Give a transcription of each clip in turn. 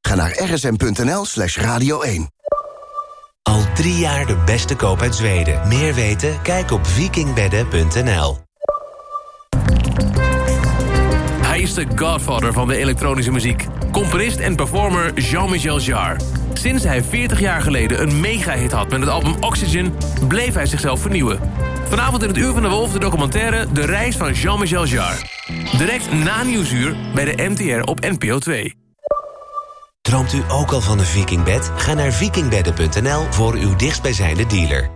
Ga naar rsm.nl slash radio 1. Al drie jaar de beste koop uit Zweden. Meer weten? Kijk op vikingbedden.nl. Hij is de godfather van de elektronische muziek. Componist en performer Jean-Michel Jarre. Sinds hij 40 jaar geleden een mega-hit had met het album Oxygen... bleef hij zichzelf vernieuwen. Vanavond in het Uur van de Wolf de documentaire De Reis van Jean-Michel Jarre. Direct na Nieuwsuur bij de NTR op NPO 2. Droomt u ook al van een vikingbed? Ga naar vikingbedden.nl voor uw dichtstbijzijnde dealer.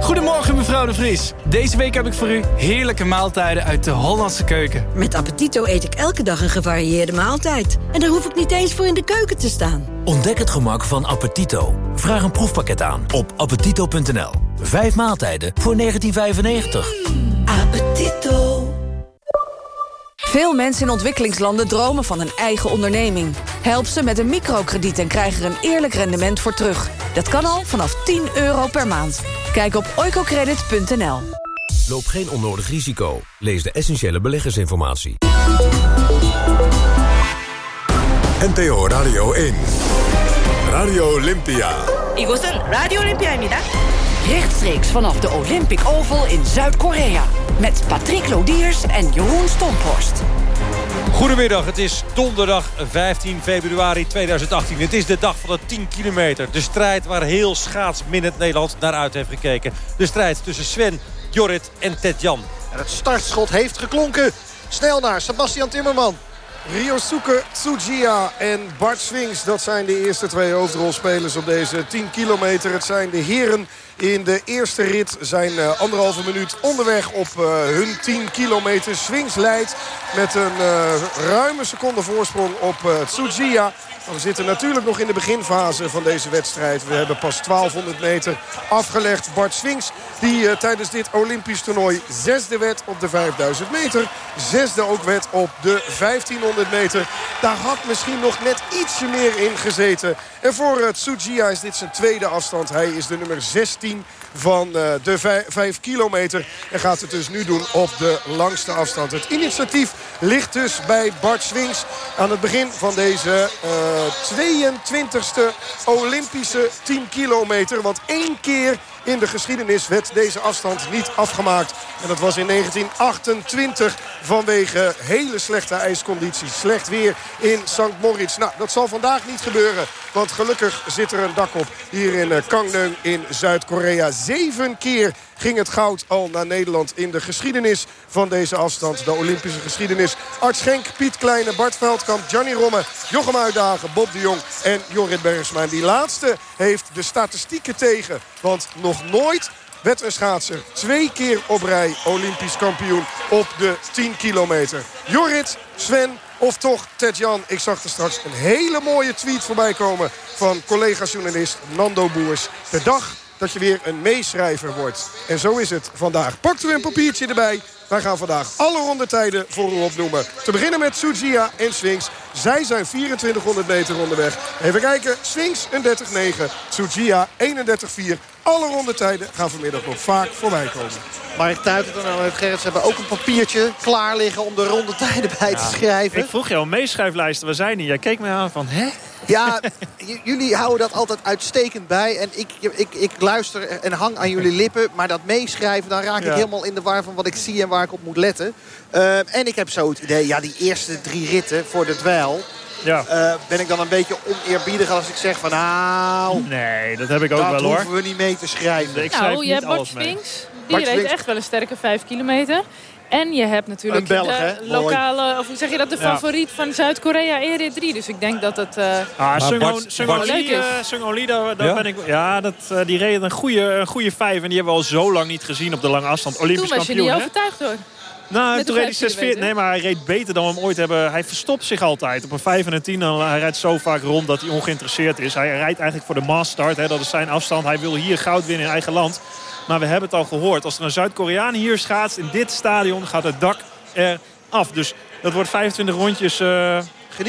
Goedemorgen mevrouw de Vries. Deze week heb ik voor u heerlijke maaltijden uit de Hollandse keuken. Met Appetito eet ik elke dag een gevarieerde maaltijd. En daar hoef ik niet eens voor in de keuken te staan. Ontdek het gemak van Appetito. Vraag een proefpakket aan op appetito.nl. Vijf maaltijden voor 1995. Appetito. Veel mensen in ontwikkelingslanden dromen van een eigen onderneming. Help ze met een microkrediet en krijg er een eerlijk rendement voor terug. Dat kan al vanaf 10 euro per maand. Kijk op oicocredit.nl. Loop geen onnodig risico. Lees de essentiële beleggersinformatie. NTO Radio 1. Radio Olympia. 이곳은 라디오 올림피아입니다. Rechtstreeks vanaf de Olympic Oval in Zuid-Korea. Met Patrick Lodiers en Jeroen Stomphorst. Goedemiddag, het is donderdag 15 februari 2018. Het is de dag van de 10 kilometer. De strijd waar heel schaatsminnend Nederland naar uit heeft gekeken. De strijd tussen Sven, Jorrit en Ted-Jan. En het startschot heeft geklonken. Snel naar Sebastian Timmerman. Ryosuke Tsujiya en Bart Swings. Dat zijn de eerste twee hoofdrolspelers op deze 10 kilometer. Het zijn de heren in de eerste rit. Zijn uh, anderhalve minuut onderweg op uh, hun 10 kilometer. Swings leidt met een uh, ruime seconde voorsprong op Tsujiya. We zitten natuurlijk nog in de beginfase van deze wedstrijd. We hebben pas 1200 meter afgelegd. Bart Swings die tijdens dit Olympisch toernooi zesde werd op de 5000 meter. Zesde ook werd op de 1500 meter. Daar had misschien nog net ietsje meer in gezeten. En voor Tsujiya is dit zijn tweede afstand. Hij is de nummer 16 van uh, de 5 kilometer. En gaat het dus nu doen op de langste afstand. Het initiatief ligt dus bij Bart Swings aan het begin van deze uh, 22e Olympische 10 kilometer. Want één keer in de geschiedenis werd deze afstand niet afgemaakt. En dat was in 1928 vanwege hele slechte ijscondities. Slecht weer in St. Moritz. Nou, dat zal vandaag niet gebeuren. Want gelukkig zit er een dak op hier in Gangneung in Zuid-Korea. Zeven keer ging het goud al naar Nederland in de geschiedenis van deze afstand. De Olympische geschiedenis. Art Schenk, Piet Kleine, Bart Veldkamp, Gianni Romme, Jochem Uitdagen, Bob de Jong en Jorrit Bergsma. En die laatste heeft de statistieken tegen. Want nog nooit werd een schaatser twee keer op rij Olympisch kampioen op de 10 kilometer. Jorrit, Sven of toch Ted-Jan. Ik zag er straks een hele mooie tweet voorbij komen van collega-journalist Nando Boers. De dag dat je weer een meeschrijver wordt. En zo is het vandaag. Pakt u een papiertje erbij. Wij gaan vandaag alle rondetijden voor u opnoemen. Te beginnen met Sujia en Swings. Zij zijn 2400 meter onderweg. Even kijken. Swings een 30-9. Sujia 31-4. Alle rondetijden gaan vanmiddag nog vaak voorbij komen. Mark Tuitert en Annette Gerrits hebben ook een papiertje klaar liggen om de rondetijden bij te schrijven. Ik vroeg jou een meeschrijflijsten. Waar zijn die? Jij keek me aan van, hè? Ja, jullie houden dat altijd uitstekend bij. En ik, ik, ik luister en hang aan jullie lippen. Maar dat meeschrijven, dan raak ik helemaal in de war van wat ik zie en waar ik op moet letten. Uh, en ik heb zo het idee, ja, die eerste drie ritten voor de dweil... Ja. Uh, ben ik dan een beetje oneerbiedig als ik zeg van nou... Nee, dat heb ik ook wel hoor. Dat hoeven we niet mee te schrijven. Ik schrijf nou, je hebt Bart Spinks. Die Bart reed echt wel een sterke 5 kilometer. En je hebt natuurlijk Belg, de lokale, of hoe zeg je dat, de favoriet ja. van Zuid-Korea rit 3. Dus ik denk dat het uh, ah, Sung Oli, daar ja? ben ik, ja, dat, uh, die reed een goede, een goede vijf. En die hebben we al zo lang niet gezien op de lange afstand. Olympisch Toen was kampioen, je niet overtuigd hoor. Nou, toen reed hij 46. Nee, maar hij reed beter dan we hem ooit hebben. Hij verstopt zich altijd. Op een 5 en een 10. Hij rijdt zo vaak rond dat hij ongeïnteresseerd is. Hij rijdt eigenlijk voor de mass start. Hè, dat is zijn afstand. Hij wil hier goud winnen in eigen land. Maar we hebben het al gehoord. Als er een Zuid-Koreaan hier schaatst in dit stadion gaat het dak eraf. Dus dat wordt 25 rondjes... Uh,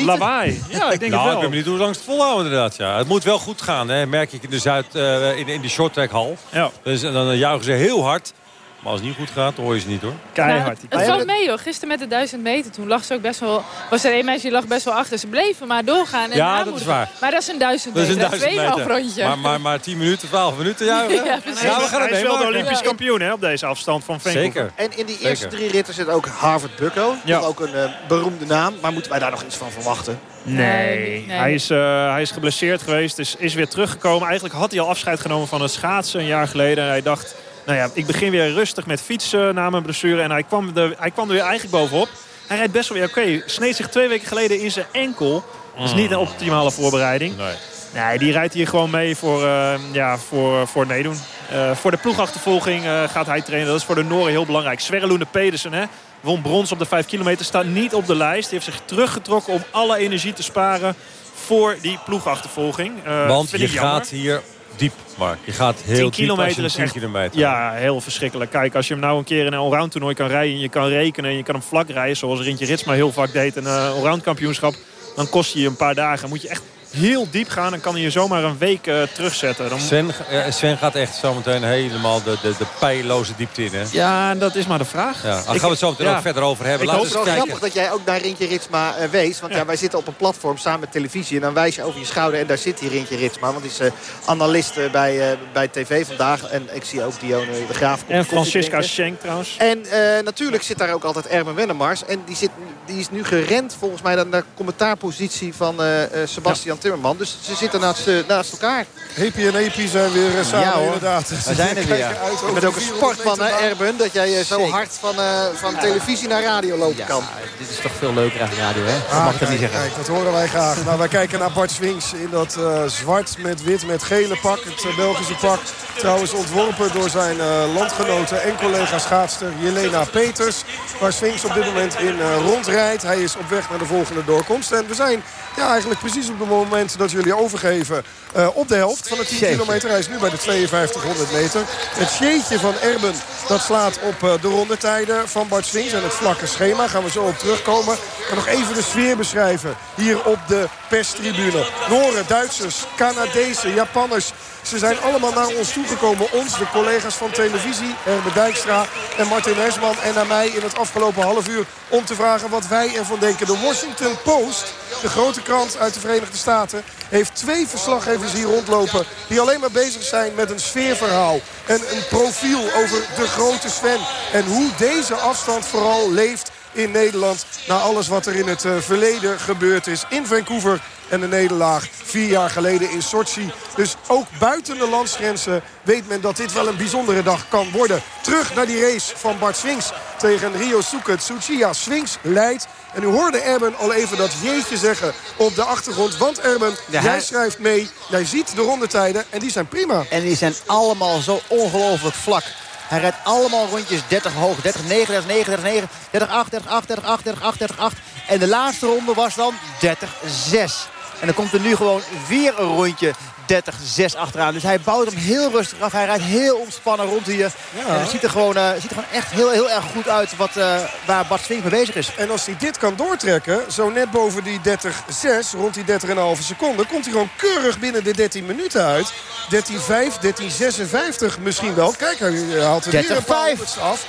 Lawaai. Ja, ik denk nou, het wel. Ik ben benieuwd hoe lang het volhouden inderdaad. Ja. Het moet wel goed gaan, hè. merk ik in de Zuid, uh, in, in die shorttrackhal. Ja. Dus dan juichen ze heel hard. Maar als het niet goed gaat, hoor je ze niet hoor. Keihard. Nou, het valt mee hoor. Gisteren met de 1000 meter, toen lag ze ook best wel... Was er een meisje die lag best wel achter. Ze bleven maar doorgaan. En Ja, dat is waar. Maar dat is een 1000 Dat is meter. een duizend tweeënhalf meter. rondje. Maar, maar, maar 10 minuten, 12 minuten, ja. Ja, precies. Ja, we gaan hij het is wel de. Olympisch kampioen hè, op deze afstand van Vancouver. Zeker. En in die eerste Zeker. drie ritten zit ook Harvard Bucko. Ja. Ook een eh, beroemde naam. Maar moeten wij daar nog iets van verwachten? Nee, Nee. Hij, is, eh, hij is geblesseerd geweest, dus is weer teruggekomen. Eigenlijk had hij al afscheid genomen van het schaatsen een jaar geleden. En hij dacht, nou ja, ik begin weer rustig met fietsen na mijn blessure. En hij kwam, er, hij kwam er weer eigenlijk bovenop. Hij rijdt best wel weer oké. Sneed zich twee weken geleden in zijn enkel. Dat is niet een optimale voorbereiding. Nee. Nee, die rijdt hier gewoon mee voor, eh, ja, voor, voor meedoen. Eh, voor de ploegachtervolging eh, gaat hij trainen. Dat is voor de Noren heel belangrijk. Sverre Loene Pedersen hè, won brons op de 5 kilometer. Staat niet op de lijst. Die heeft zich teruggetrokken om alle energie te sparen voor die ploegachtervolging. Eh, Want je gaat hier diep, Mark. Je gaat heel 10 diep kilometer als je is 10 echt kilometer. Ja, heel verschrikkelijk. Kijk, als je hem nou een keer in een allround toernooi kan rijden... en je kan rekenen en je kan hem vlak rijden... zoals Rintje Ritsma heel vaak deed... een uh, allround kampioenschap... dan kost je je een paar dagen. Dan moet je echt heel diep gaan... en kan hij je zomaar een week uh, terugzetten. Dan... Sven, eh, Sven gaat echt zometeen helemaal de, de, de pijloze diepte in. Hè? Ja, dat is maar de vraag. Ja, daar gaan we het zo meteen ja. ook verder over hebben. Ik Laten hoop het wel kijken. grappig dat jij ook naar Rintje Ritsma uh, wees. Want ja. ja. wij zitten op een platform samen met televisie. En dan wijs je over je schouder. En daar zit hier Rintje Ritsma. Want die is uh, analist uh, bij, bij TV vandaag. En ik zie ook Dione de Graaf. En Francisca Schenk trouwens. En natuurlijk zit daar ook altijd Erben Wennemars. En die, zit, die is nu gerend volgens mij naar de commentaarpositie van Sebastian ja. Timmerman. Dus ze zitten naast, naast elkaar. Hepi en Epi zijn weer samen ja, hoor. inderdaad. We zijn er weer. Je bent ook een sportman hè Erben. Dat jij zo Zeker. hard van, uh, van televisie naar radio lopen ja, kan. Dit is toch veel leuker aan radio hè? Dat ah, mag ik kijk, niet zeggen. Kijk, dat horen wij graag. nou, wij kijken naar Bart Swings in dat uh, zwart met wit met gele pak. Het uh, Belgische pak. Trouwens ontworpen door zijn landgenoten en collega schaatster Jelena Peters. Waar Swings op dit moment in rondrijdt. Hij is op weg naar de volgende doorkomst. En we zijn ja, eigenlijk precies op het moment dat jullie overgeven uh, op de helft van de 10 Jeetje. kilometer. Hij is nu bij de 5200 meter. Het sheetje van Erben dat slaat op uh, de rondetijden van Bart Swings. En het vlakke schema gaan we zo op terugkomen. Maar nog even de sfeer beschrijven hier op de perstribune. Noren, Duitsers, Canadezen, Japanners. Ze zijn allemaal naar ons toegekomen. Ons, de collega's van televisie, Erben Dijkstra en Martin Hersman. En naar mij in het afgelopen half uur om te vragen wat wij ervan denken. De Washington Post, de grote krant uit de Verenigde Staten... heeft twee verslaggevers hier rondlopen... die alleen maar bezig zijn met een sfeerverhaal. En een profiel over de grote Sven. En hoe deze afstand vooral leeft in Nederland... na alles wat er in het uh, verleden gebeurd is in Vancouver... en de nederlaag vier jaar geleden in Sochi. Dus ook buiten de landsgrenzen weet men dat dit wel een bijzondere dag kan worden. Terug naar die race van Bart Swings tegen Rio Suke Tsuchiya. Swings leidt. En u hoorde Erben al even dat jeetje zeggen op de achtergrond. Want Erben, ja, jij schrijft mee. Jij ziet de rondetijden en die zijn prima. En die zijn allemaal zo ongelooflijk vlak. Hij rijdt allemaal rondjes 30 hoog. 30, 9, 30, 9, 30, 9, 30, 8, 30, 8, 30, 8, 30, 8, 30, 8. En de laatste ronde was dan 30, 6. En dan komt er nu gewoon weer een rondje 30-6 achteraan. Dus hij bouwt hem heel rustig af. Hij rijdt heel ontspannen rond hier. Ja. En het ziet er gewoon, uh, ziet er gewoon echt heel, heel erg goed uit wat, uh, waar Bart Swink mee bezig is. En als hij dit kan doortrekken, zo net boven die 30-6, rond die 30,5 seconden... komt hij gewoon keurig binnen de 13 minuten uit. 13-5, 13-56 misschien wel. Kijk, hij haalt er weer een paar af.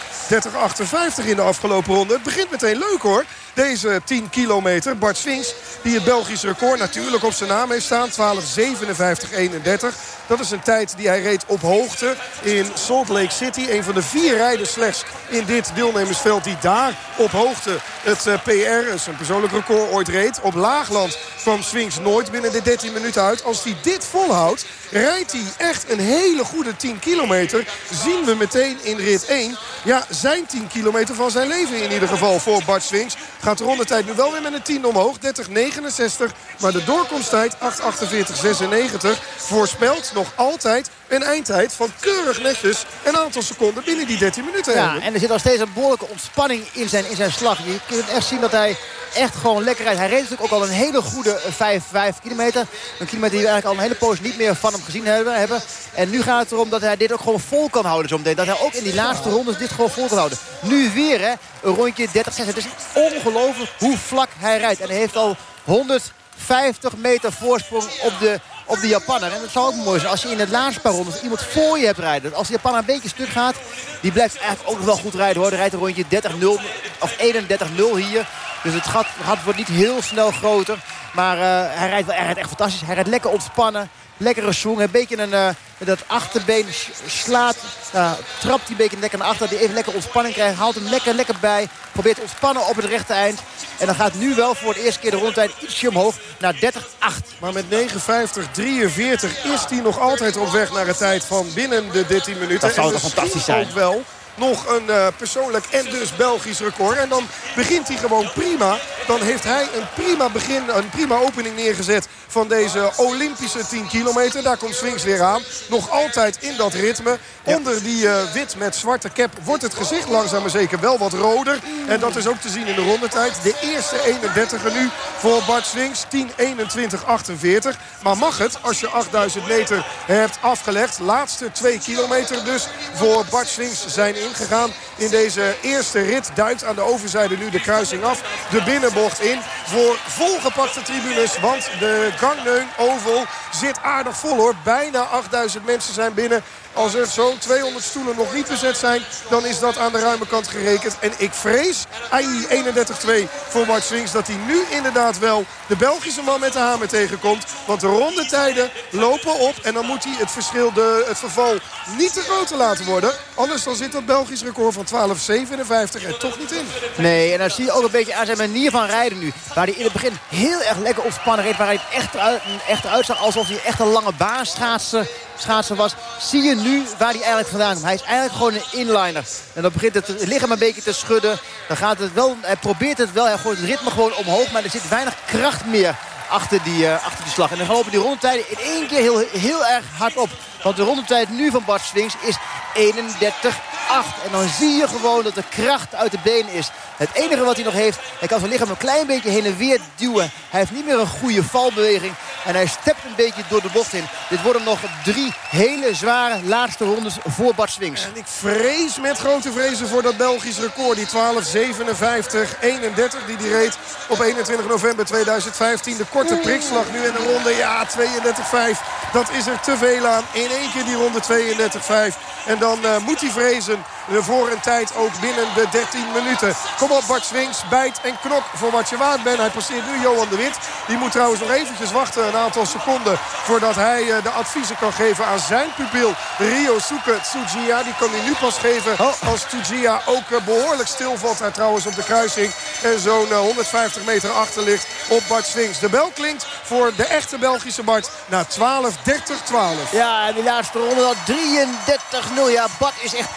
30-58 in de afgelopen ronde. Het begint meteen leuk hoor. Deze 10 kilometer. Bart Swings, die het Belgisch record natuurlijk op zijn naam heeft staan. 12.57.31. Dat is een tijd die hij reed op hoogte in Salt Lake City. Een van de vier rijders slechts in dit deelnemersveld die daar op hoogte het uh, PR, zijn persoonlijk record, ooit reed. Op laagland kwam Swings nooit binnen de 13 minuten uit. Als hij dit volhoudt, rijdt hij echt een hele goede 10 kilometer. Zien we meteen in rit 1. Ja, zijn 10 kilometer van zijn leven in ieder geval voor Bart Swings. Gaat de rondetijd nu wel weer met een 10 omhoog. 30-69. Maar de doorkomsttijd 8-48-96 voorspelt nog altijd een eindtijd van keurig netjes een aantal seconden binnen die 13 minuten. Ja, en er zit nog steeds een behoorlijke ontspanning in zijn, in zijn slag. Je kunt echt zien dat hij echt gewoon lekker rijdt. Hij reed natuurlijk ook al een hele goede 5, 5 kilometer. Een kilometer die we eigenlijk al een hele poos niet meer van hem gezien hebben. En nu gaat het erom dat hij dit ook gewoon vol kan houden zometeen. Dat hij ook in die laatste rondes dit gewoon vol kan houden. Nu weer hè, een rondje 30, 6. Het is ongelooflijk hoe vlak hij rijdt. En hij heeft al 150 meter voorsprong op de op de Japanner. En dat zou ook mooi zijn als je in het laatste paar rondes iemand voor je hebt rijden. Als de Japanner een beetje stuk gaat, die blijft eigenlijk ook nog wel goed rijden hoor. Hij rijdt een rondje 30-0 of 31-0 hier. Dus het gat, wordt niet heel snel groter. Maar uh, hij, rijdt wel, hij echt fantastisch. Hij rijdt lekker ontspannen. Lekkere swing. Een beetje een, uh, met dat achterbeen slaat. Uh, trapt hij een beetje lekker naar achter. Die even lekker ontspanning krijgt. Haalt hem lekker, lekker bij. Probeert te ontspannen op het rechte eind. En dan gaat nu wel voor de eerste keer de rondtijd ietsje omhoog naar 30-8. Maar met 59-43 is hij nog altijd op weg naar een tijd van binnen de 13 minuten. Dat zou toch fantastisch zijn. ook wel nog een uh, persoonlijk en dus Belgisch record. En dan begint hij gewoon prima. Dan heeft hij een prima begin, een prima opening neergezet van deze Olympische 10 kilometer. Daar komt Swings weer aan. Nog altijd in dat ritme. Ja. Onder die uh, wit met zwarte cap wordt het gezicht langzaam maar zeker wel wat roder. En dat is ook te zien in de rondetijd. De eerste 31er nu voor Bart Swings. 10-21-48. Maar mag het als je 8000 meter hebt afgelegd. Laatste 2 kilometer dus voor Bart Swings zijn ingegaan in deze eerste rit. Duikt aan de overzijde nu de kruising af. De binnenbocht in voor volgepakte tribunes. Want de Gangneun Oval zit aardig vol hoor. Bijna 8000 mensen zijn binnen. Als er zo'n 200 stoelen nog niet bezet zijn, dan is dat aan de ruime kant gerekend. En ik vrees, AI 31-2 voor Mart Swings, dat hij nu inderdaad wel de Belgische man met de hamer tegenkomt. Want de rondetijden lopen op en dan moet hij het verschil, de, het verval niet te groot laten worden. Anders dan zit dat Belgisch record van 12,57 er toch niet in. Nee, en dan zie je ook een beetje aan zijn manier van rijden nu. Waar hij in het begin heel erg lekker ontspannen reed. Waar hij echt, uit, echt uitzag alsof hij echt een lange baan schaatsen, schaatsen was. Zie je nu waar hij eigenlijk vandaan komt. Hij is eigenlijk gewoon een inliner. En dan begint het lichaam een beetje te schudden. Dan gaat het wel, hij probeert het wel. Hij gooit het ritme gewoon omhoog. Maar er zit weinig kracht meer achter die, uh, achter die slag. En dan lopen die rondetijden in één keer heel, heel erg hard op. Want de rondetijd nu van Bart Swings is 31 8. En dan zie je gewoon dat de kracht uit de benen is. Het enige wat hij nog heeft, hij kan zijn lichaam een klein beetje heen en weer duwen. Hij heeft niet meer een goede valbeweging. En hij stept een beetje door de bocht in. Dit worden nog drie hele zware laatste rondes voor Bart Swings. En ik vrees met grote vrezen voor dat Belgisch record. Die 12.57-31 die die reed op 21 november 2015. De korte prikslag nu in de ronde. Ja, 32-5. Dat is er te veel aan. In één keer die ronde 32-5. En dan uh, moet hij vrezen voor een tijd ook binnen de 13 minuten. Kom op Bart Swings, bijt en knok voor wat je waard bent. Hij passeert nu Johan de Wit. Die moet trouwens nog eventjes wachten een aantal seconden... voordat hij uh, de adviezen kan geven aan zijn pupil Ryosuke Tsujiya. Die kan hij nu pas geven als Tsujiya ook uh, behoorlijk stilvalt. Hij trouwens op de kruising en zo'n 150 meter achter ligt op Bart Swings. De bel klinkt voor de echte Belgische Bart na 12-30-12. Ja, en die laatste ronde dat 33-0. Ja, Bart is echt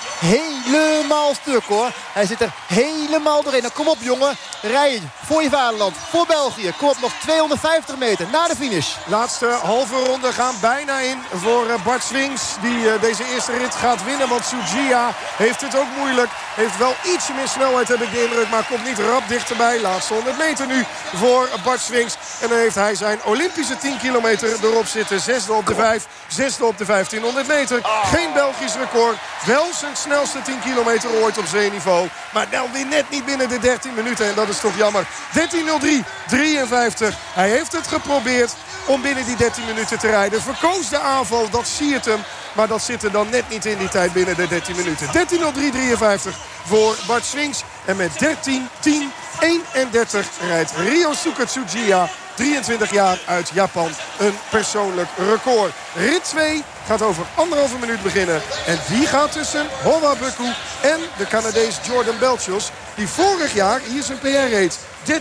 helemaal stuk hoor. Hij zit er helemaal doorheen. Nou, kom op jongen. Rijden voor je vaderland. Voor België. Kom op nog 250 meter naar de finish. Laatste halve ronde gaan bijna in voor Bart Swings. Die deze eerste rit gaat winnen. Want Sujia heeft het ook moeilijk. Heeft wel ietsje meer snelheid heb ik de indruk. Maar komt niet rap dichterbij. Laatste 100 meter nu voor Bart Swings. En dan heeft hij zijn Olympische 10 kilometer erop zitten. Zesde op de 5. Zesde op de 1500 meter. Geen Belgisch record. Wel zijn snelste 10 kilometer ooit op zeeniveau. Maar dan weer net niet binnen de 13 minuten. En dat is toch jammer. 13.03, 53. Hij heeft het geprobeerd om binnen die 13 minuten te rijden. Verkoos de aanval, dat siert hem. Maar dat zit er dan net niet in die tijd binnen de 13 minuten. 13.03.53 voor Bart Swings. En met 13.10. 31 rijdt Ryosuke Tsujiya 23 jaar uit Japan. Een persoonlijk record. Rit 2 gaat over anderhalve minuut beginnen. En die gaat tussen Hoa Bukku en de Canadees Jordan Belchos. Die vorig jaar hier zijn PR reed. 13.01.40.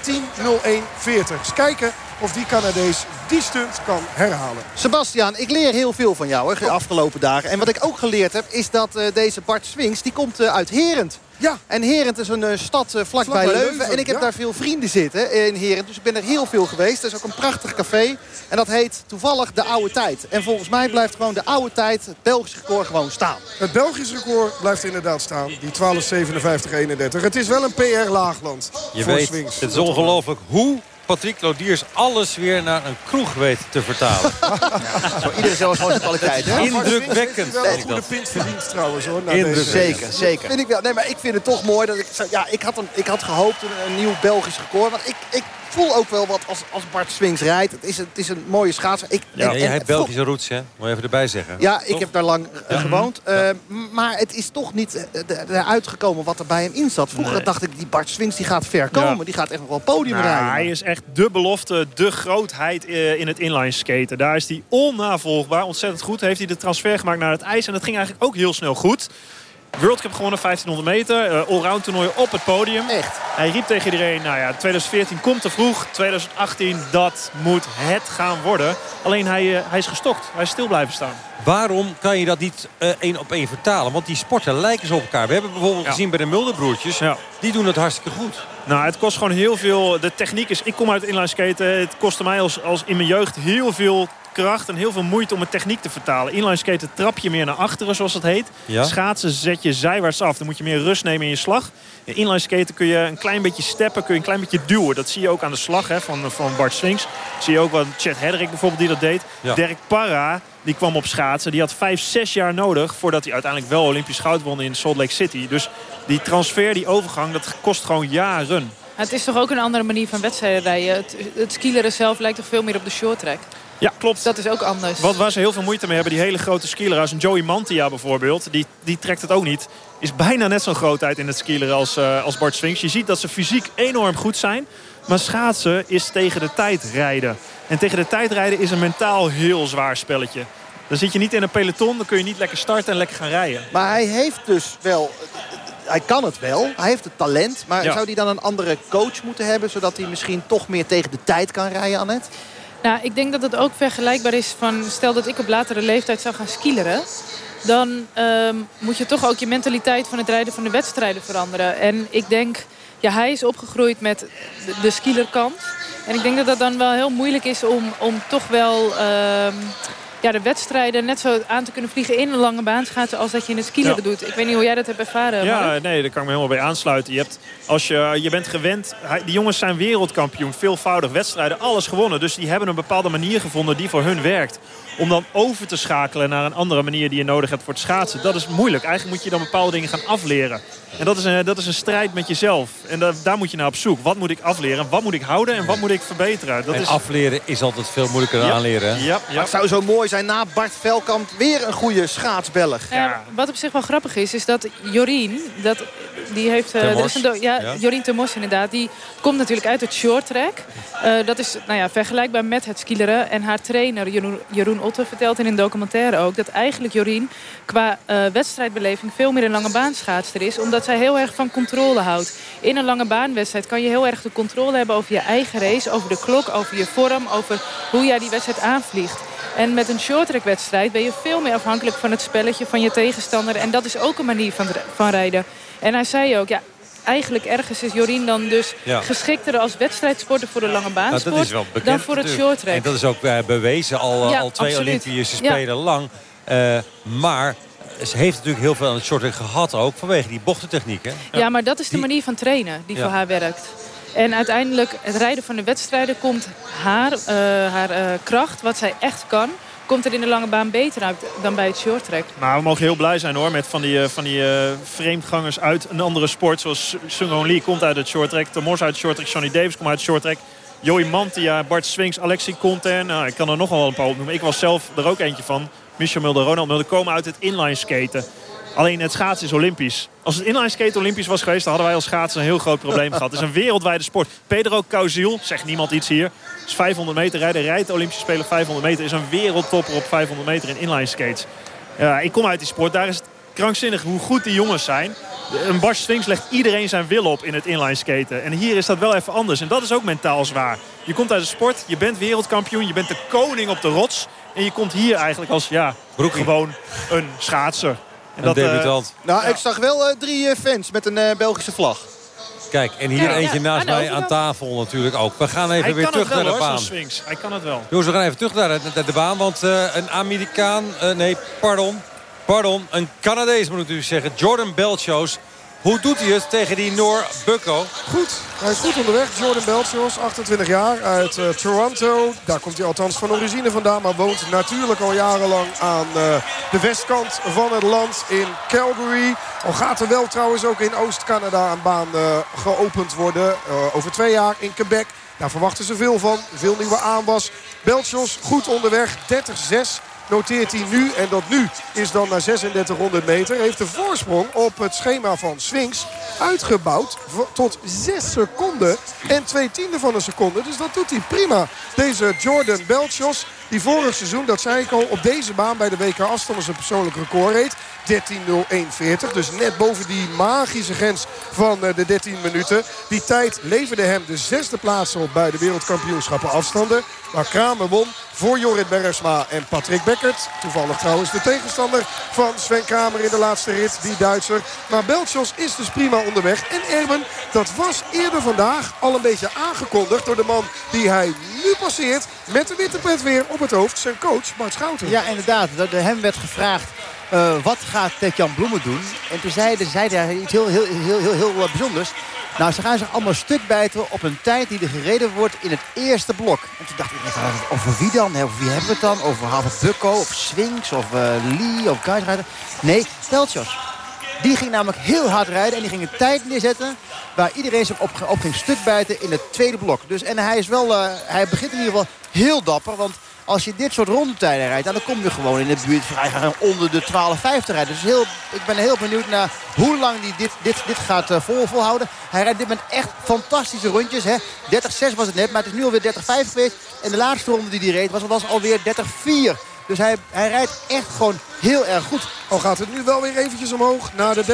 Dus kijken of die Canadees die stunt kan herhalen. Sebastian, ik leer heel veel van jou hè, de afgelopen dagen. En wat ik ook geleerd heb, is dat uh, deze Bart Swings... die komt uh, uit Herent. Ja. En Herent is een uh, stad vlakbij vlak Leuven. Leuven. En ik heb ja. daar veel vrienden zitten in Herent. Dus ik ben er heel veel geweest. Er is ook een prachtig café. En dat heet toevallig de oude tijd. En volgens mij blijft gewoon de oude tijd, het Belgisch record, gewoon staan. Het Belgisch record blijft inderdaad staan. Die 12.57.31. Het is wel een PR-laagland. Je weet, Swings. het is ongelooflijk hoe Patrick Lodiers alles weer naar een kroeg weet te vertalen. ja, zo iedereen zelfs gewoon zijn kwaliteit. Hè? Indrukwekkend. wel een goede pint verdiend trouwens hoor. Zeker, zeker. Vind ik wel. Nee, maar ik vind het toch mooi dat ik. Ja, ik had, een, ik had gehoopt een, een nieuw Belgisch record. Want ik, ik voel ook wel wat als, als Bart Swings rijdt. Het is, het is een mooie schaatser. Ik, Ja, en- jij en- hebt Belgische roots, hè? Moet je even erbij zeggen. Ja, ik heb daar lang eh, gewoond. Eh, Maar het is toch niet eh, eruit gekomen wat er bij hem in zat. Vroeger Nee. dacht ik, die Bart Swings die gaat ver komen. Ja. Die gaat echt nog wel podium Nou, rijden. hij is echt de belofte, de grootheid in het inline skaten. Daar is hij onnavolgbaar. Ontzettend goed. Heeft hij de transfer gemaakt naar het ijs. En dat ging eigenlijk ook heel snel goed. World Cup gewonnen, 1500 meter. eh, allround toernooi op het podium. Echt. Hij riep tegen iedereen, nou ja, 2014 komt te vroeg. 2018, dat moet het gaan worden. Alleen hij, eh, hij is gestokt. Hij is stil blijven staan. Waarom kan je dat niet eh, één op één vertalen? Want die sporten lijken zo op elkaar. We hebben bijvoorbeeld Ja. gezien bij de Mulderbroertjes. Die doen het hartstikke goed. Nou, het kost gewoon heel veel. De techniek is... Ik kom uit inline skaten. Het kostte mij als, als in mijn jeugd heel veel kracht en heel veel moeite om een techniek te vertalen. Inline skaten trap je meer naar achteren, zoals het heet. Ja. Schaatsen zet je zijwaarts af. Dan moet je meer rust nemen in je slag. In inline skaten kun je een klein beetje steppen, kun je een klein beetje duwen. Dat zie je ook aan de slag hè, van, van Bart Swings. Zie je ook wel Chad Hedrick bijvoorbeeld die dat deed. Ja. Dirk Parra, die kwam op schaatsen. Die had vijf, zes jaar nodig voordat hij uiteindelijk wel Olympisch goud won in Salt Lake City. Dus die transfer, die overgang, dat kost gewoon jaren. Het is toch ook een andere manier van wedstrijden rijden. Het, het skileren zelf lijkt toch veel meer op de short track. Ja, klopt. Dat is ook anders. Wat waar ze heel veel moeite mee hebben, die hele grote skileraars. Een Joey Mantia bijvoorbeeld, die, die trekt het ook niet. Is bijna net zo'n grootheid in het skileren als, eh, als Bart Swings. Je ziet dat ze fysiek enorm goed zijn. Maar schaatsen is tegen de tijd rijden. En tegen de tijd rijden is een mentaal heel zwaar spelletje. Dan zit je niet in een peloton, dan kun je niet lekker starten en lekker gaan rijden. Maar hij heeft dus wel... Hij kan het wel. Hij heeft het talent. Maar Ja. zou hij dan een andere coach moeten hebben... zodat hij misschien toch meer tegen de tijd kan rijden, Annette? Nou, ik denk dat het ook vergelijkbaar is van... stel dat ik op latere leeftijd zou gaan skileren... dan ehm, moet je toch ook je mentaliteit van het rijden van de wedstrijden veranderen. En ik denk, ja, hij is opgegroeid met de, de skielerkant. En ik denk dat dat dan wel heel moeilijk is om, om toch wel... ehm, ja, de wedstrijden net zo aan te kunnen vliegen in een lange baan schaatsen als dat je in het Ja. doet. Ik weet niet hoe jij dat hebt ervaren. Ja, Mark. nee, daar kan ik me helemaal bij aansluiten. Je, hebt, als je, je bent gewend... Die jongens zijn wereldkampioen, veelvoudig wedstrijden, alles gewonnen. Dus die hebben een bepaalde manier gevonden die voor hun werkt. Om dan over te schakelen naar een andere manier die je nodig hebt voor het schaatsen. Dat is moeilijk. Eigenlijk moet je dan bepaalde dingen gaan afleren. En dat is een, dat is een strijd met jezelf. En da- daar moet je naar op zoek. Wat moet ik afleren? Wat moet ik houden? En wat moet ik verbeteren? Dat en is... afleren is altijd veel moeilijker dan Ja. aanleren. hè? Ja, Maar ja. het zou zo mooi zijn na Bart Velkamp weer een goede schaatsbelg. Ja, wat op zich wel grappig is, is dat Jorien, dat, die heeft... eh, er is een ja, Ja. Jorien Termos inderdaad, die komt natuurlijk uit het short track. Eh, dat is nou ja, vergelijkbaar met het skileren. En haar trainer Jeroen, Jeroen Otte vertelt in een documentaire ook... dat eigenlijk Jorien qua eh, wedstrijdbeleving veel meer een lange baanschaatster is. Omdat zij heel erg van controle houdt. In een lange baanwedstrijd kan je heel erg de controle hebben over je eigen race... over de klok, over je vorm, over hoe jij die wedstrijd aanvliegt. En met een shorttrack wedstrijd ben je veel meer afhankelijk van het spelletje van je tegenstander. En dat is ook een manier van, van rijden. En hij zei ook, ja, eigenlijk ergens is Jorien dan dus Ja. geschikter als wedstrijdsporter voor de lange Nou, baansport dat is wel bekend dan voor het shorttrack. En dat is ook eh, bewezen al, eh, Ja, al twee absoluut. Olympische Ja. Spelen lang. Eh, maar ze heeft natuurlijk heel veel aan het shorttrack gehad ook. Vanwege die bochtentechniek. Hè? Ja, maar dat is de manier van trainen die voor haar werkt. En uiteindelijk, het rijden van de wedstrijden komt haar, haar kracht, wat zij echt kan... komt er in de lange baan beter uit dan bij het shorttrack. Maar we mogen heel blij zijn hoor met van die, eh, van die eh, vreemdgangers uit een andere sport. Zoals Sung Lee komt uit het shorttrack. Tomors uit het shorttrack. Johnny Davis komt uit het shorttrack. Joey Mantia, Bart Swings, Alexi Conten. Nou, ik kan er nog wel een paar opnoemen. Ik was zelf er ook eentje van. Michel Mulder, Ronald Mulder komen uit het inline skaten. Alleen het schaatsen is olympisch. Als het inline skaten olympisch was geweest... dan hadden wij als schaatsen een heel groot probleem gehad. Het is een wereldwijde sport. Pedro Cauziel, zegt niemand iets hier... is 500 meter rijden, rijdt de Olympische Spelen 500 meter... is een wereldtopper op 500 meter in inline skates. Ja, ik kom uit die sport. Daar is het krankzinnig hoe goed die jongens zijn. Een Bart Swings legt iedereen zijn wil op in het inline skaten. En hier is dat wel even anders. En dat is ook mentaal zwaar. Je komt uit de sport, je bent wereldkampioen... je bent de koning op de rots... en je komt hier eigenlijk als ja, gewoon een schaatser. En Een eh, debutant. Nou, ik zag wel eh, drie eh, fans met een Belgische vlag. Kijk, en hier Ja, eentje ja, naast mij aan tafel natuurlijk ook. We gaan even hij weer terug wel naar de hoor, baan. Swings. Hij kan het wel. Jongens, we gaan even terug naar de, naar de baan. Want eh, een Amerikaan, eh, nee, pardon. Pardon, een Canadees moet ik u zeggen. Jordan Belchos. Hoe doet hij het tegen die Noor Bucko? Goed, hij is goed onderweg. Jordan Belchos, 28 jaar, uit eh, Toronto. Daar komt hij althans van origine vandaan. Maar woont natuurlijk al jarenlang aan eh, de westkant van het land in Calgary. Al gaat er wel trouwens ook in Oost-Canada een baan eh, geopend worden. Over twee jaar in Quebec. Daar verwachten ze veel van. Veel nieuwe aanwas. Belchos goed onderweg. 30-6 noteert hij nu. En dat nu is dan na 3600 meter. Heeft de voorsprong op het schema van Swings uitgebouwd tot 6 seconden. En 2 tiende van een seconde. Dus dat doet hij prima. Deze Jordan Belchos. Die vorig seizoen, dat zei ik al, op deze baan bij de WK afstand een persoonlijk record reed. 13.01.40. Dus net boven die magische grens van eh, de 13 minuten. Die tijd leverde hem de zesde plaats op bij de wereldkampioenschappen afstanden. Waar Kramer won voor Jorrit Bergsma en Patrick Beckert. Toevallig trouwens de tegenstander van Sven Kramer in de laatste rit, die Duitser. Maar Belchos is dus prima onderweg. En Erben, dat was eerder vandaag al een beetje aangekondigd door de man die hij nu passeert. Met de witte pet weer op het hoofd, zijn coach Bart Schouten. Ja, inderdaad. Hem werd gevraagd uh, wat gaat Tetjan Bloemen doen? En toen zei, zei hij iets heel, heel, heel, heel, heel bijzonders. Nou, ze gaan zich allemaal stuk bijten op een tijd die er gereden wordt in het eerste blok. En toen dacht ik, over wie dan? Over wie hebben we het dan? Over Harvard Bucko of Swings of uh, Lee of Geisrijder? Nee, Teltjos. Die ging namelijk heel hard rijden en die ging een tijd neerzetten... waar iedereen zich op, op ging stukbijten in het tweede blok. Dus, en hij, is wel, uh, hij begint in ieder geval heel dapper, want als je dit soort rondetijden rijdt... dan kom je gewoon in de buurt van onder de 12,50 rijden. Dus heel, ik ben heel benieuwd naar hoe lang hij dit, dit, dit gaat uh, vol, volhouden. Hij rijdt dit met echt fantastische rondjes. 30-6 was het net, maar het is nu alweer 30-5 geweest. En de laatste ronde die hij reed was, was alweer 30-4. Dus hij, hij rijdt echt gewoon heel erg goed. Al gaat het nu wel weer eventjes omhoog naar de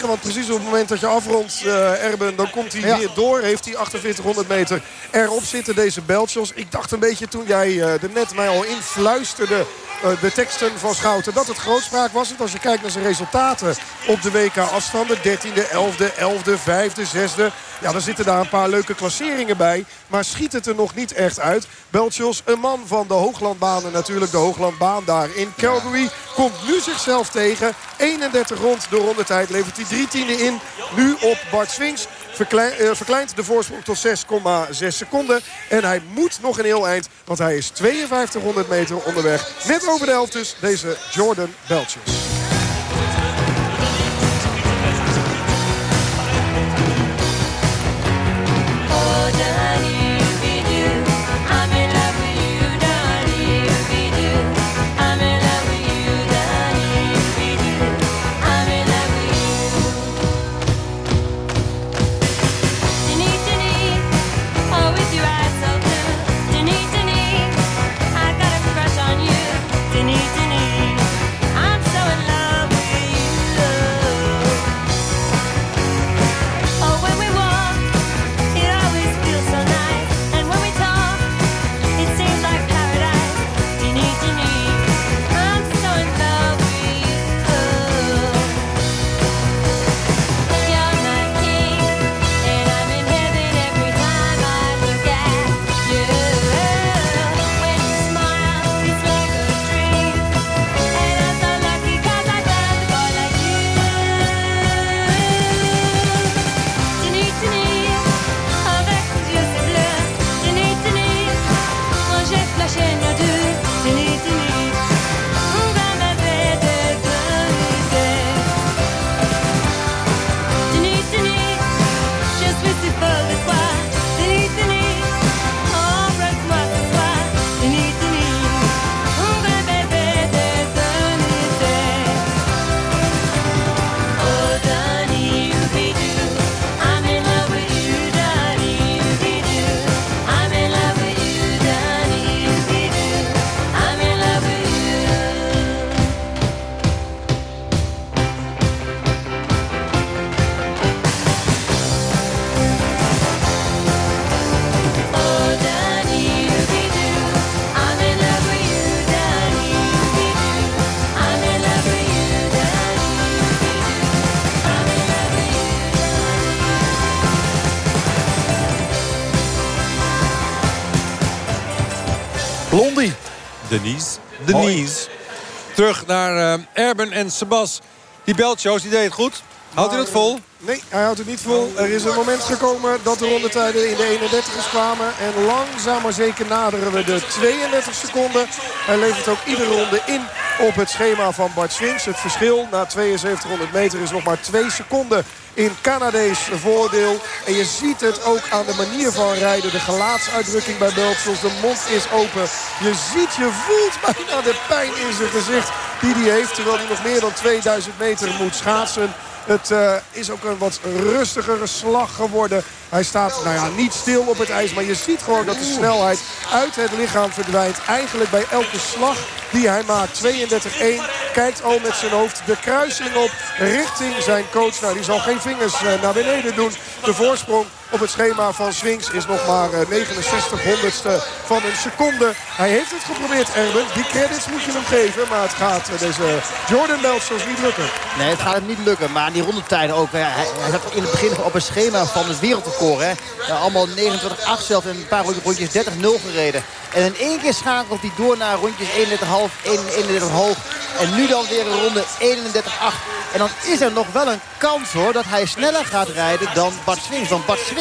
30-9. Want precies op het moment dat je afrondt, uh, Erben, dan komt hij weer door. Heeft hij 4800 meter erop zitten, deze Belchos. Ik dacht een beetje toen jij uh, er net mij al influisterde... Uh, de teksten van Schouten dat het grootspraak was. Want als je kijkt naar zijn resultaten op de WK-afstanden... 13e, 11e, 11e, 5e, 6e... Ja, dan zitten daar een paar leuke klasseringen bij. Maar schiet het er nog niet echt uit. Belchos, een man van de hooglandbanen natuurlijk. De hooglandbaan daar in Calgary. Komt nu zichzelf tegen. 31 rond de rondetijd levert hij drie tienden in. Nu op Bart Swings. Verkleint, uh, verkleint de voorsprong tot 6,6 seconden. En hij moet nog een heel eind. Want hij is 5200 meter onderweg. Net over de helft dus deze Jordan Belchers. Denise. Terug naar uh, Erben en Sebas. Die Beltjo's, die deed het goed. Houdt u dat vol? Nee, hij houdt het niet vol. Er is een moment gekomen dat de rondetijden in de 31'ers kwamen. En langzaam maar zeker naderen we de 32 seconden. Hij levert ook iedere ronde in op het schema van Bart Swings. Het verschil na 7200 meter is nog maar 2 seconden in Canadees voordeel. En je ziet het ook aan de manier van rijden. De gelaatsuitdrukking bij Beltsels. De mond is open. Je ziet, je voelt bijna de pijn in zijn gezicht die hij heeft. Terwijl hij nog meer dan 2000 meter moet schaatsen. Het uh, is ook een wat rustigere slag geworden. Hij staat nou ja, niet stil op het ijs. Maar je ziet gewoon dat de snelheid uit het lichaam verdwijnt. Eigenlijk bij elke slag die hij maakt. 32-1. Kijkt al met zijn hoofd de kruising op richting zijn coach. Nou, die zal geen vingers uh, naar beneden doen. De voorsprong op het schema van Swings is nog maar 69 eh, honderdste van een seconde. Hij heeft het geprobeerd, Erben. Die credits moet je hem geven. Maar het gaat deze Jordan Belters niet lukken. Nee, het gaat hem niet lukken. Maar die rondetijden ook. Hij, hij zat in het begin op een schema van het wereldrecord. Hè. Allemaal 29-8 zelf en een paar rondjes 30-0 gereden. En in één keer schakelt hij door naar rondjes 31,5, 31 hoog. En nu dan weer een ronde 31-8. En dan is er nog wel een kans hoor dat hij sneller gaat rijden dan Bart Swings. Want Bart Swings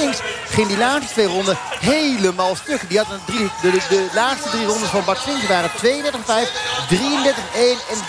ging die laatste twee ronden helemaal stuk. Die had de, de, de laatste drie rondes van Bart Swings waren 32-5, 33-1 en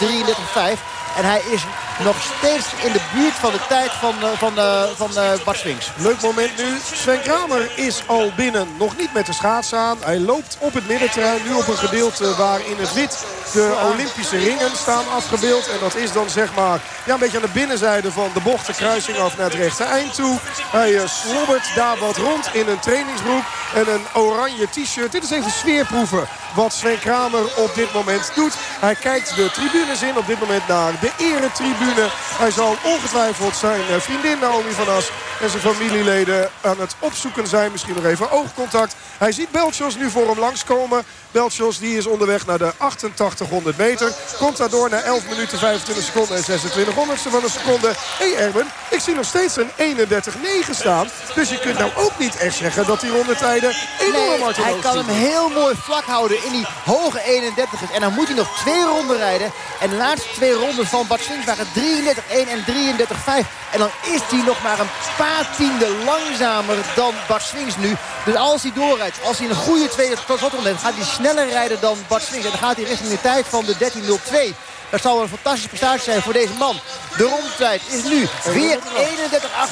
33-5. En hij is nog steeds in de buurt van de tijd van, uh, van, uh, van uh, Bart Swings. Leuk moment nu. Sven Kramer is al binnen. Nog niet met de schaats aan. Hij loopt op het middenterrein. Nu op een gedeelte waar in het wit de Olympische ringen staan afgebeeld. En dat is dan zeg maar ja, een beetje aan de binnenzijde van de bocht. De kruising af naar het rechte eind toe. Hij slobbert daar wat rond in een trainingsbroek en een oranje t-shirt. Dit is even sfeerproeven wat Sven Kramer op dit moment doet. Hij kijkt de tribunes in op dit moment naar de eretribune. Hij zal ongetwijfeld zijn eh, vriendin Naomi van As en zijn familieleden aan het opzoeken zijn. Misschien nog even oogcontact. Hij ziet Belchos nu voor hem langskomen. Belchos die is onderweg naar de 8800 meter. Komt daardoor naar 11 minuten 25 seconden en 26 honderdste van een seconde. Hé hey Erben, ik zie nog steeds een 31-9 staan. Dus je kunt nou ook niet echt zeggen dat die rondetijden enorm hard nee, Hij kan hem heel mooi vlak houden in die hoge 31ers. En dan moet hij nog twee ronden rijden. En de laatste twee ronden van Bart Swings waren 33-1 en 33-5. En dan is hij nog maar een paar tiende langzamer dan Bart Swings nu. Dus als hij doorrijdt, als hij een goede tweede slotronde heeft... gaat hij sneller rijden dan Bart Swings. En dan gaat hij richting de tijd van de 13.02. Dat zal een fantastische prestatie zijn voor deze man. De rondetijd is nu weer 31-8.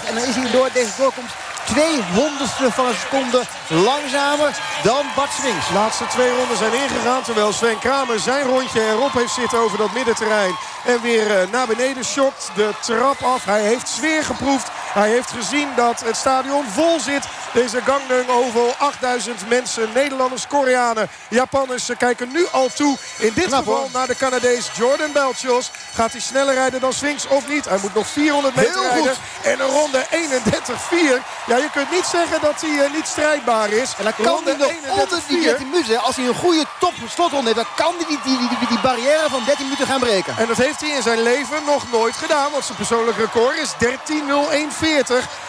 En dan is hij door deze doorkomst 200ste van een seconde langzamer dan Bart Swings. De laatste twee ronden zijn ingegaan. Terwijl Sven Kramer zijn rondje erop heeft zitten over dat middenterrein. En weer eh, naar beneden schokt de trap af. Hij heeft sfeer geproefd. Hij heeft gezien dat het stadion vol zit. Deze Gangneung Oval. 8000 mensen. Nederlanders, Koreanen, Japanners. Ze kijken nu al toe. In dit geval naar de Canadees Jordan Belchos. Gaat hij sneller rijden dan Swings of niet? Hij moet nog 400 meter rijden. En een ronde 31-4. Ja, je kunt niet zeggen dat hij uh, niet strijdbaar is. En dan kan hij nog altijd die 13 minuten. Als hij een goede top slotronde heeft, dan kan hij die, die, die, die, barrière van 13 minuten gaan breken. En dat heeft hij in zijn leven nog nooit gedaan. Want zijn persoonlijk record is 13.01.40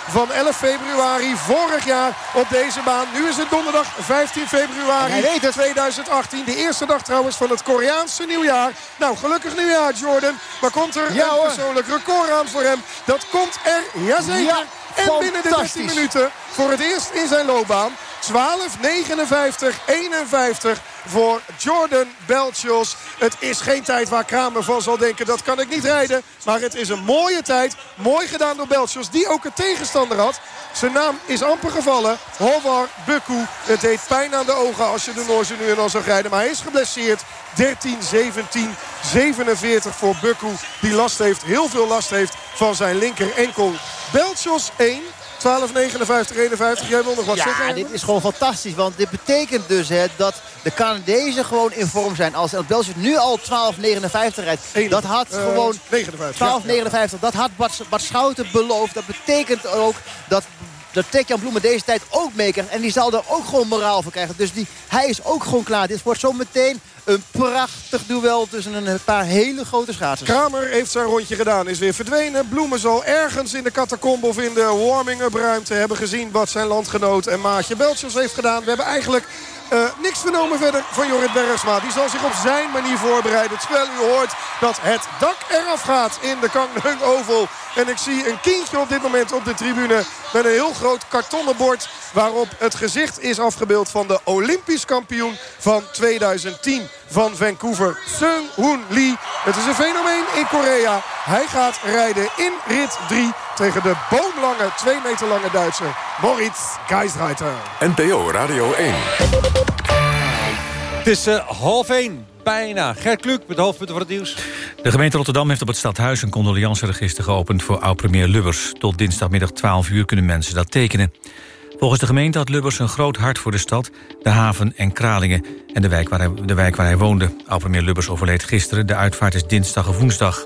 van 11 februari vorig jaar op deze baan. Nu is het donderdag 15 februari 2018. De eerste dag trouwens van het Koreaanse nieuwjaar. Nou, gelukkig nieuwjaar Jordan. Maar komt er ja, een persoonlijk record aan voor hem? Dat komt er, jazeker. Ja. En binnen de 13 minuten voor het eerst in zijn loopbaan 12, 59, 51 voor Jordan Belchos. Het is geen tijd waar Kramer van zal denken, dat kan ik niet rijden. Maar het is een mooie tijd. Mooi gedaan door Belchos, die ook een tegenstander had. Zijn naam is amper gevallen. Howard Bukku. Het deed pijn aan de ogen als je de Noorse nu en dan zag rijden. Maar hij is geblesseerd. 13, 17, 47 voor Bukku. Die last heeft, heel veel last heeft van zijn linker enkel. Belchos 1. 12, 59, 51. Jij wil nog wat ja, zeggen? Ja, dit is gewoon fantastisch. Want dit betekent dus hè, dat de Canadezen gewoon in vorm zijn. Als El België nu al 12, 59 rijdt. Dat had uh, gewoon 59, 12, ja, 59. Dat had Bart, Bart Schouten beloofd. Dat betekent ook dat dat Tekjan Bloemen deze tijd ook meekrijgt. En die zal er ook gewoon moraal voor krijgen. Dus die, hij is ook gewoon klaar. Dit wordt zo meteen een prachtig duel tussen een paar hele grote schaatsers. Kramer heeft zijn rondje gedaan, is weer verdwenen. Bloemen zal ergens in de catacombe of in de warming-up ruimte hebben gezien... wat zijn landgenoot en maatje Beltjes heeft gedaan. We hebben eigenlijk Uh, niks vernomen verder van Jorrit Bergsma. Die zal zich op zijn manier voorbereiden. Terwijl u hoort dat het dak eraf gaat in de Kangneung Oval. En ik zie een kindje op dit moment op de tribune met een heel groot kartonnen bord... waarop het gezicht is afgebeeld van de Olympisch kampioen van 2010 van Vancouver. Seung Hoon Lee. Het is een fenomeen in Korea. Hij gaat rijden in rit 3 tegen de boomlange, 2 meter lange Duitser Moritz Geisreiter. NPO Radio 1. Het is uh, half 1. Bijna. Gert Kluk met de hoofdpunten van het nieuws. De gemeente Rotterdam heeft op het stadhuis een condoleanceregister geopend voor oud-premier Lubbers. Tot dinsdagmiddag 12 uur kunnen mensen dat tekenen. Volgens de gemeente had Lubbers een groot hart voor de stad, de haven en Kralingen en de wijk waar hij, de wijk waar hij woonde. Oud-premier Lubbers overleed gisteren, de uitvaart is dinsdag of woensdag.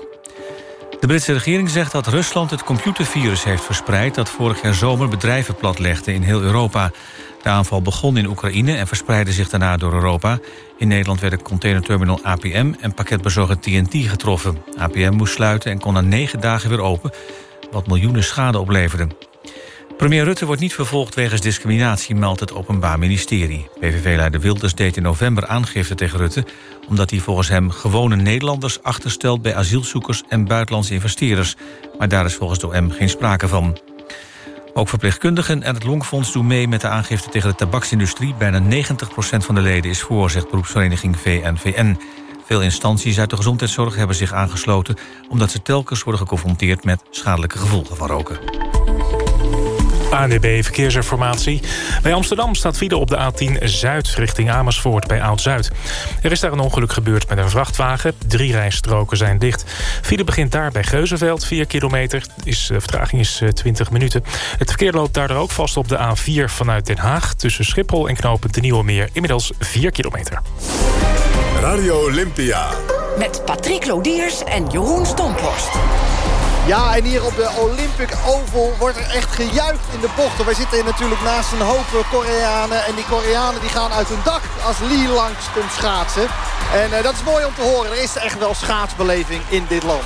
De Britse regering zegt dat Rusland het computervirus heeft verspreid... dat vorig jaar zomer bedrijven platlegde in heel Europa. De aanval begon in Oekraïne en verspreidde zich daarna door Europa. In Nederland werden containerterminal APM en pakketbezorger TNT getroffen. APM moest sluiten en kon na negen dagen weer open... wat miljoenen schade opleverde. Premier Rutte wordt niet vervolgd wegens discriminatie, meldt het Openbaar Ministerie. PVV-leider Wilders deed in november aangifte tegen Rutte... omdat hij volgens hem gewone Nederlanders achterstelt... bij asielzoekers en buitenlandse investeerders. Maar daar is volgens de OM geen sprake van. Ook verpleegkundigen en het Longfonds doen mee met de aangifte tegen de tabaksindustrie. Bijna 90% van de leden is voor, zegt beroepsvereniging VNVN. Veel instanties uit de gezondheidszorg hebben zich aangesloten... omdat ze telkens worden geconfronteerd met schadelijke gevolgen van roken. ANDB Verkeersinformatie. Bij Amsterdam staat file op de A10 Zuid richting Amersfoort bij Oud-Zuid. Er is daar een ongeluk gebeurd met een vrachtwagen. Drie rijstroken zijn dicht. File begint daar bij Geuzenveld, 4 kilometer. Is, de eh, vertraging is 20 eh, minuten. Het verkeer loopt daardoor ook vast op de A4 vanuit Den Haag... tussen Schiphol en knooppunt de Nieuwe Meer. Inmiddels 4 kilometer. Radio Olympia. Met Patrick Lodiers en Jeroen Stomphorst. Ja, en hier op de Olympic Oval wordt er echt gejuicht in de bochten. Wij zitten natuurlijk naast een hoop Koreanen. En die Koreanen die gaan uit hun dak als Lee langs komt schaatsen. En uh, dat is mooi om te horen. Er is echt wel schaatsbeleving in dit land.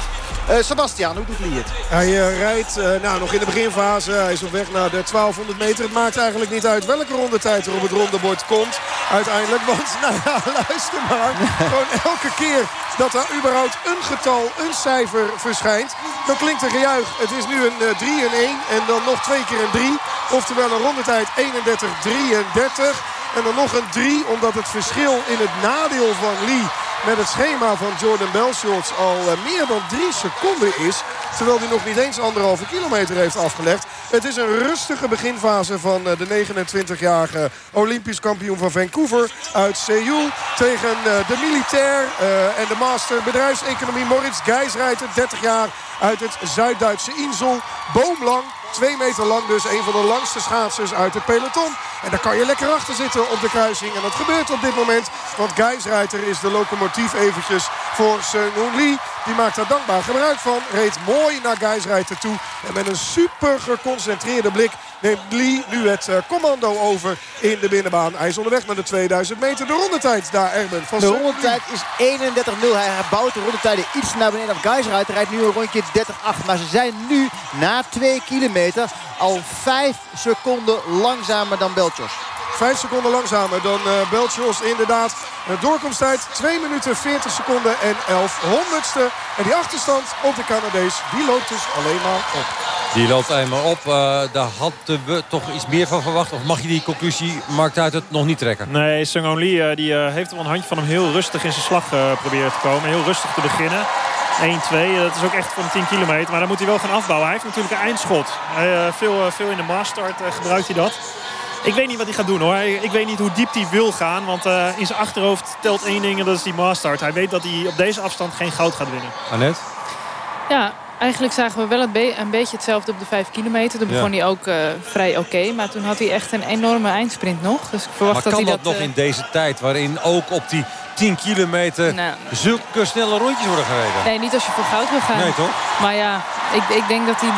Uh, Sebastian, hoe doet Lee het? Hij uh, rijdt uh, nou, nog in de beginfase. Hij is op weg naar de 1200 meter. Het maakt eigenlijk niet uit welke rondetijd er op het rondebord komt. Uiteindelijk, want nou ja, luister maar. Gewoon elke keer dat er überhaupt een getal, een cijfer verschijnt... dan klinkt er gejuich. Het is nu een 3 en 1 en dan nog twee keer een 3. Oftewel een rondetijd 31-33. En dan nog een 3, omdat het verschil in het nadeel van Lee met het schema van Jordan Belshorts al eh, meer dan drie seconden is. Terwijl hij nog niet eens anderhalve kilometer heeft afgelegd. Het is een rustige beginfase van eh, de 29-jarige Olympisch kampioen van Vancouver uit Seoul. Tegen eh, de militair en de master bedrijfseconomie Moritz Geisreiter, 30 jaar uit het Zuid-Duitse Insel. Boomlang, twee meter lang dus. Een van de langste schaatsers uit het peloton. En daar kan je lekker achter zitten op de kruising. En dat gebeurt op dit moment. Want Geisreiter is de locomotief eventjes voor Seung Lee. Die maakt daar dankbaar gebruik van. Reed mooi naar Geisreiter toe. En met een super geconcentreerde blik neemt Lee nu het uh, commando over in de binnenbaan. Hij is onderweg naar de 2000 meter. De rondetijd daar, Erben. Van de rondetijd is 31-0. Hij bouwt de rondetijden iets naar beneden. Of Geisreiter rijdt nu een rondje 30-8. Maar ze zijn nu na 2 kilometer al 5 seconden langzamer dan Belchos. Vijf seconden langzamer dan uh, inderdaad. Een doorkomsttijd 2 minuten 40 seconden en 11 honderdste. En die achterstand op de Canadees, die loopt dus alleen maar op. Die loopt eenmaal op. Uh, daar hadden we toch iets meer van verwacht. Of mag je die conclusie, Mark uit het nog niet trekken? Nee, Sung Lee uh, die, uh, heeft wel een handje van hem heel rustig in zijn slag proberen te komen. Heel rustig te beginnen. 1-2, dat is ook echt van 10 kilometer. Maar dan moet hij wel gaan afbouwen. Hij heeft natuurlijk een eindschot. Veel, veel in de maastart gebruikt hij dat. Ik weet niet wat hij gaat doen hoor. Ik weet niet hoe diep hij wil gaan. Want uh, in zijn achterhoofd telt één ding en dat is die maastart. Hij weet dat hij op deze afstand geen goud gaat winnen. Annette? Ja, eigenlijk zagen we wel een, be een beetje hetzelfde op de 5 kilometer. Toen begon hij ook uh, vrij oké. Okay, maar toen had hij echt een enorme eindsprint nog. Dus ik verwacht maar dat kan hij dat, nog in deze tijd? Waarin ook op die 10 kilometer nou, zulke snelle rondjes worden gereden? Nee, niet als je voor goud wil gaan. Nee, toch? Maar ja, ik, ik denk dat hij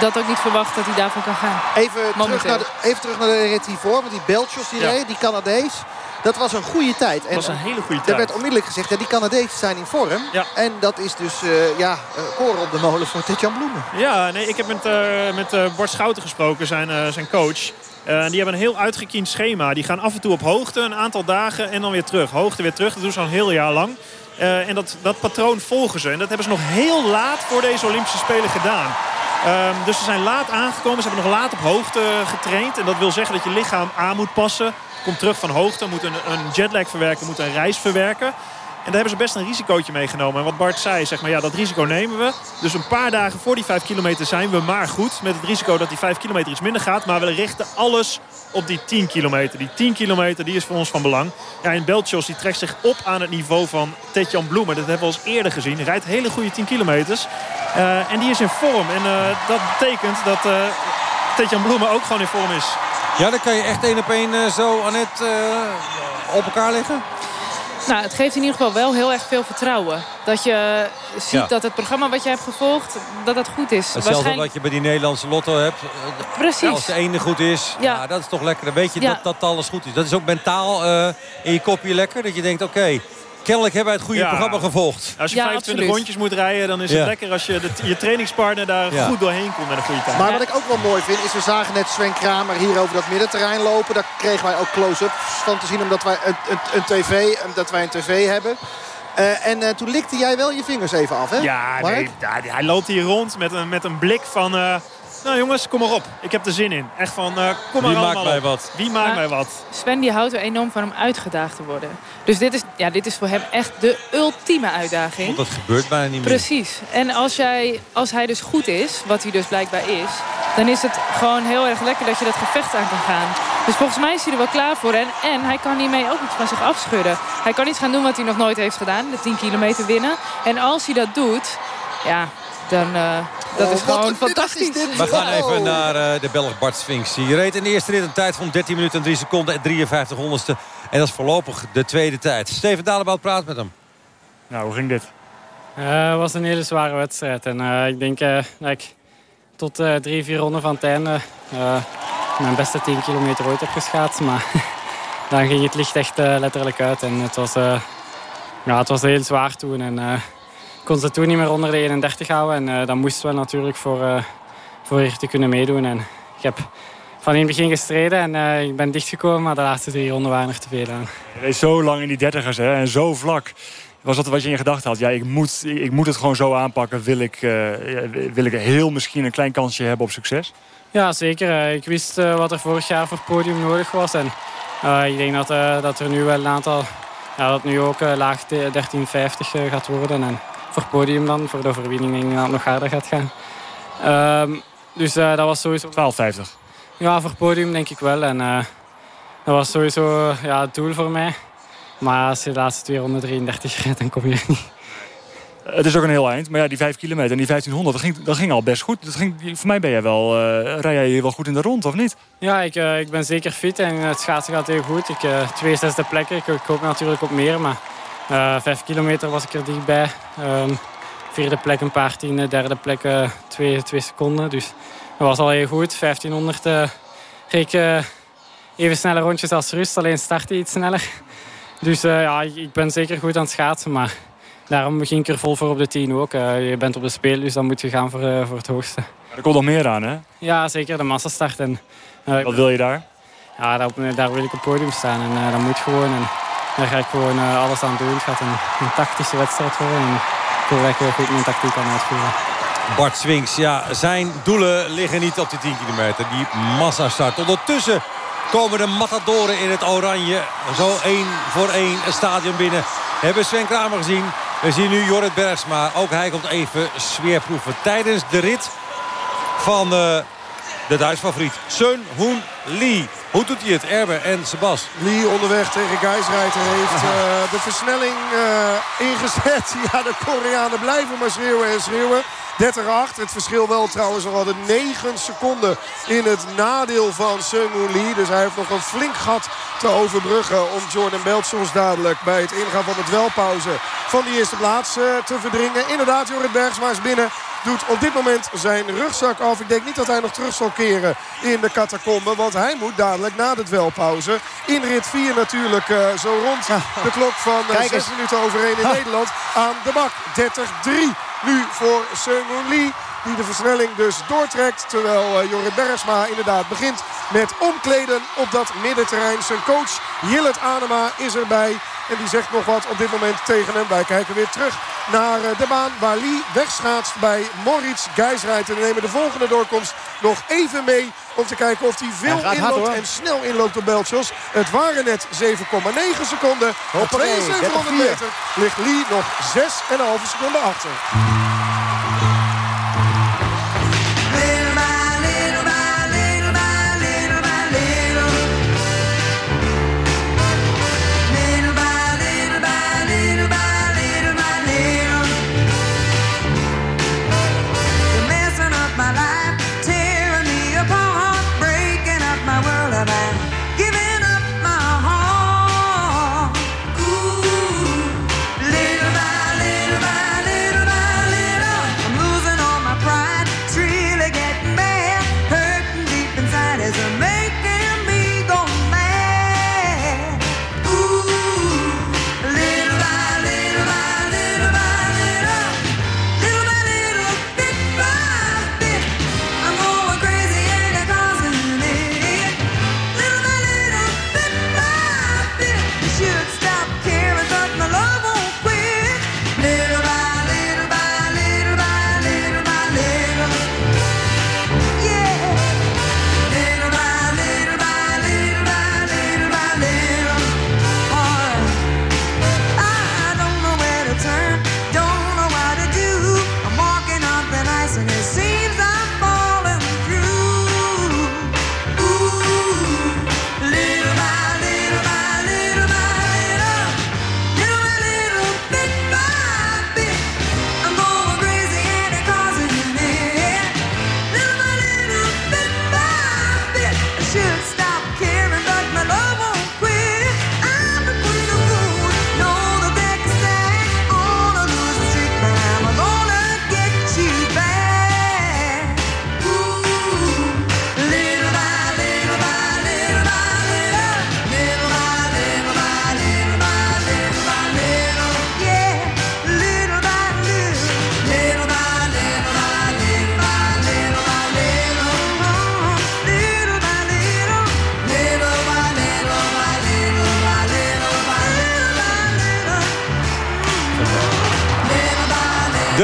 dat ook niet verwacht dat hij daarvoor kan gaan. Even, terug naar, de, even terug naar de rit hiervoor. Want die Belchos die ja. reed, die Canadees. Dat was een goede tijd. Dat was een hele goede tijd. Er werd onmiddellijk gezegd, ja, die Canadezen zijn in vorm. Ja. En dat is dus uh, ja, uh, koren op de molen voor Tetjan Bloemen. Ja, nee, ik heb met, uh, met Bart Schouten gesproken, zijn, zijn coach. Uh, die hebben een heel uitgekiend schema. Die gaan af en toe op hoogte, een aantal dagen en dan weer terug. Hoogte weer terug, dat doen ze al een heel jaar lang. Uh, en dat, dat patroon volgen ze. En dat hebben ze nog heel laat voor deze Olympische Spelen gedaan. Um, dus ze zijn laat aangekomen. Ze hebben nog laat op hoogte getraind. En dat wil zeggen dat je lichaam aan moet passen. Komt terug van hoogte, moet een, een jetlag verwerken, moet een reis verwerken. En daar hebben ze best een risicootje meegenomen. En wat Bart zei, zeg maar, ja, dat risico nemen we. Dus een paar dagen voor die 5 kilometer zijn we maar goed. Met het risico dat die 5 kilometer iets minder gaat. Maar we richten alles op die 10 kilometer. Die 10 kilometer die is voor ons van belang. Ja, en Beltjos die trekt zich op aan het niveau van Tetjan Bloemen. Dat hebben we al eerder gezien. Hij rijdt hele goede 10 kilometers. Uh, en die is in vorm. En uh, dat betekent dat uh, Tetjan Bloemen ook gewoon in vorm is. Ja, dan kan je echt één op één zo, Annette, op elkaar liggen. Nou, het geeft in ieder geval wel heel erg veel vertrouwen. Dat je ziet dat het programma wat je hebt gevolgd, dat dat goed is. Hetzelfde Waarschijnlijk... wat je bij die Nederlandse lotto hebt. Precies. als de ene goed is, ja. dat is toch lekker. Dan weet je dat, dat alles goed is. Dat is ook mentaal uh, in je kopje lekker. Dat je denkt, oké, kennelijk hebben wij het goede programma gevolgd. Als je 25 rondjes moet rijden, dan is het lekker als je de, je trainingspartner daar goed doorheen komt met een goede tijd. Maar wat ik ook wel mooi vind, is we zagen net Sven Kramer hier over dat middenterrein lopen. Daar kregen wij ook close-ups van te zien, omdat wij een, een, een, tv, omdat wij een tv hebben. Uh, en uh, toen likte jij wel je vingers even af, hè? Ja, nee, hij loopt hier rond met een, met een blik van... Uh, nou jongens, kom maar op. Ik heb er zin in. Echt van, uh, kom maar Wie maakt mij wat? Wie maakt mij wat? Sven die houdt er enorm van om uitgedaagd te worden. Dus dit is, ja, dit is voor hem echt de ultieme uitdaging. Want dat gebeurt bijna niet meer. Precies. En als, jij, als hij dus goed is, wat hij dus blijkbaar is... dan is het gewoon heel erg lekker dat je dat gevecht aan kan gaan. Dus volgens mij is hij er wel klaar voor. En, en hij kan hiermee ook iets van zich afschudden. Hij kan iets gaan doen wat hij nog nooit heeft gedaan. De 10 kilometer winnen. En als hij dat doet... Ja, dan, uh, dat is gewoon fantastisch. We gaan even naar uh, de Belg Bart Sphinx. Die reed in de eerste rit een tijd van 13 minuten en 3 seconden en 53 honderdste. En dat is voorlopig de tweede tijd. Steven Dalebout praat met hem. Nou, hoe ging dit? Uh, het was een hele zware wedstrijd. En ik denk dat ik tot drie, vier ronden van het einde mijn beste 10 kilometer ooit heb geschaatst. Maar dan ging het licht echt letterlijk uit. En het was, ja, het was heel zwaar toen. En, kon ze toen niet meer onder de 31 houden. En uh, dat moesten we natuurlijk voor, uh, voor hier te kunnen meedoen. En ik heb van in het begin gestreden en uh, ik ben dichtgekomen. Maar de laatste drie ronden waren er te veel aan. Je reed zo lang in die dertigers hè, en zo vlak. Was dat wat je in gedachten had? Ja, ik moet, ik moet het gewoon zo aanpakken. Wil ik, wil ik heel misschien een klein kansje hebben op succes? Ja, zeker. Ik wist wat er vorig jaar voor het podium nodig was. En ik denk dat, dat er nu wel een aantal... Ja, dat nu ook laag 13,50 gaat worden. En voor het podium dan. Voor de overwinning dat het nog harder gaat gaan. Um, dus uh, dat was sowieso... 12,50? Ja, voor het podium denk ik wel. En uh, dat was sowieso ja, het doel voor mij. Maar als je de laatste twee ronden 33 rijdt, dan kom je er niet. Het is ook een heel eind. Maar ja, die 5 kilometer en die 1500, dat ging, dat ging al best goed. Dat ging, voor mij ben jij wel, uh, rij jij hier wel goed in de rond, of niet? Ja, ik, uh, ik ben zeker fit en het schaatsen gaat heel goed. Ik, uh, twee zesde plekken. Ik, ik hoop natuurlijk op meer, maar vijf kilometer was ik er dichtbij. Um, vierde plek een paar tienden, derde plek uh, twee, twee seconden. Dus dat was al heel goed. 1500 uh, reed ik even snelle rondjes als rust, alleen startte iets sneller. Dus ja, ik ben zeker goed aan het schaatsen, maar daarom ging ik er vol voor op de 10 ook. je bent op de speel, dus dan moet je gaan voor, voor het hoogste. Er komt nog meer aan, hè? Ja, zeker. De massastart. En, Wat wil je daar? Ja, daar, daar, wil ik op het podium staan. En dat moet gewoon. En, daar ga ik gewoon uh, alles aan doen. Het gaat een, een tactische wedstrijd worden. En ik wil lekker goed mijn tactiek aan uitvoeren. Bart Swings, ja, zijn doelen liggen niet op de 10 kilometer. Die massa start. Ondertussen komen de matadoren in het oranje. Zo één voor één een stadion binnen. Hebben Sven Kramer gezien. We zien nu Jorrit Bergsma. Ook hij komt even sfeerproeven tijdens de rit van uh, de Duits favoriet. Sun Hoon Lee. Hoe doet hij het, Erber en Sebas? Lee onderweg tegen Geisreiter heeft uh, de versnelling uh, ingezet. Ja, de Koreanen blijven maar schreeuwen en schreeuwen. 30-8. Het verschil wel trouwens nog altijd 9 seconden in het nadeel van Seung Lee. Dus hij heeft nog een flink gat te overbruggen om Jordan Beltsos dadelijk bij het ingaan van de dwelpauze van die eerste plaats uh, te verdringen. Inderdaad, Jorrit Bergsma is binnen doet op dit moment zijn rugzak af. Ik denk niet dat hij nog terug zal keren in de catacombe. Want hij moet dadelijk na de dwelpauze in rit 4 natuurlijk uh, zo rond de klok van uh, 6 minuten over 1 in. Nederland aan de bak. 30-3 nu voor Seung Lee. Die de versnelling dus doortrekt. Terwijl uh, Jorrit Bergsma inderdaad begint met omkleden op dat middenterrein. Zijn coach Jillet Anema is erbij. En die zegt nog wat op dit moment tegen hem. Wij kijken weer terug naar de baan waar Lee wegschaatst bij Moritz Geisrijt. En we nemen de volgende doorkomst nog even mee om te kijken of hij veel Hij inloopt hard, en snel inloopt op Belchos. Het waren net 7,9 seconden. Op Hoppakee, 7200 30-4. meter ligt Lee nog 6,5 seconden achter.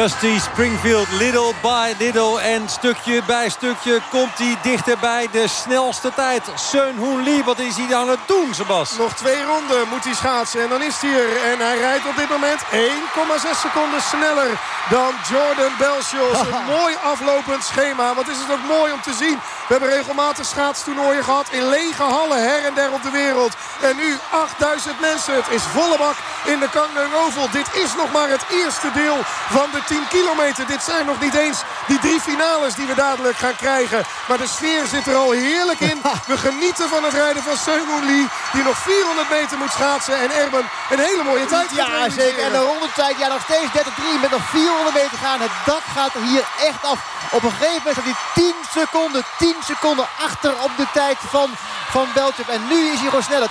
just Dusty Springfield, little by little. En stukje bij stukje komt hij dichterbij de snelste tijd. Seun Hoon Lee, wat is hij aan het doen, Sebas? Nog twee ronden moet hij schaatsen en dan is hij er. En hij rijdt op dit moment 1,6 seconden sneller dan Jordan Belchios. Een mooi aflopend schema. Wat is het ook mooi om te zien. We hebben regelmatig schaatstoernooien gehad in lege hallen her en der op de wereld. En nu 8000 mensen. Het is volle bak in de Kangdong Oval. Dit is nog maar het eerste deel van de 10 kilometer. Dit zijn nog niet eens die drie finales die we dadelijk gaan krijgen. Maar de sfeer zit er al heerlijk in. We genieten van het rijden van Seung Lee. Die nog 400 meter moet schaatsen. En Erben een hele mooie tijd Ja, zeker. En de rondetijd, ja, nog steeds 33 met nog 400 meter gaan. Het dak gaat hier echt af. Op een gegeven moment staat hij 10 seconden, 10 seconden achter op de tijd van, van. En nu is hij gewoon sneller.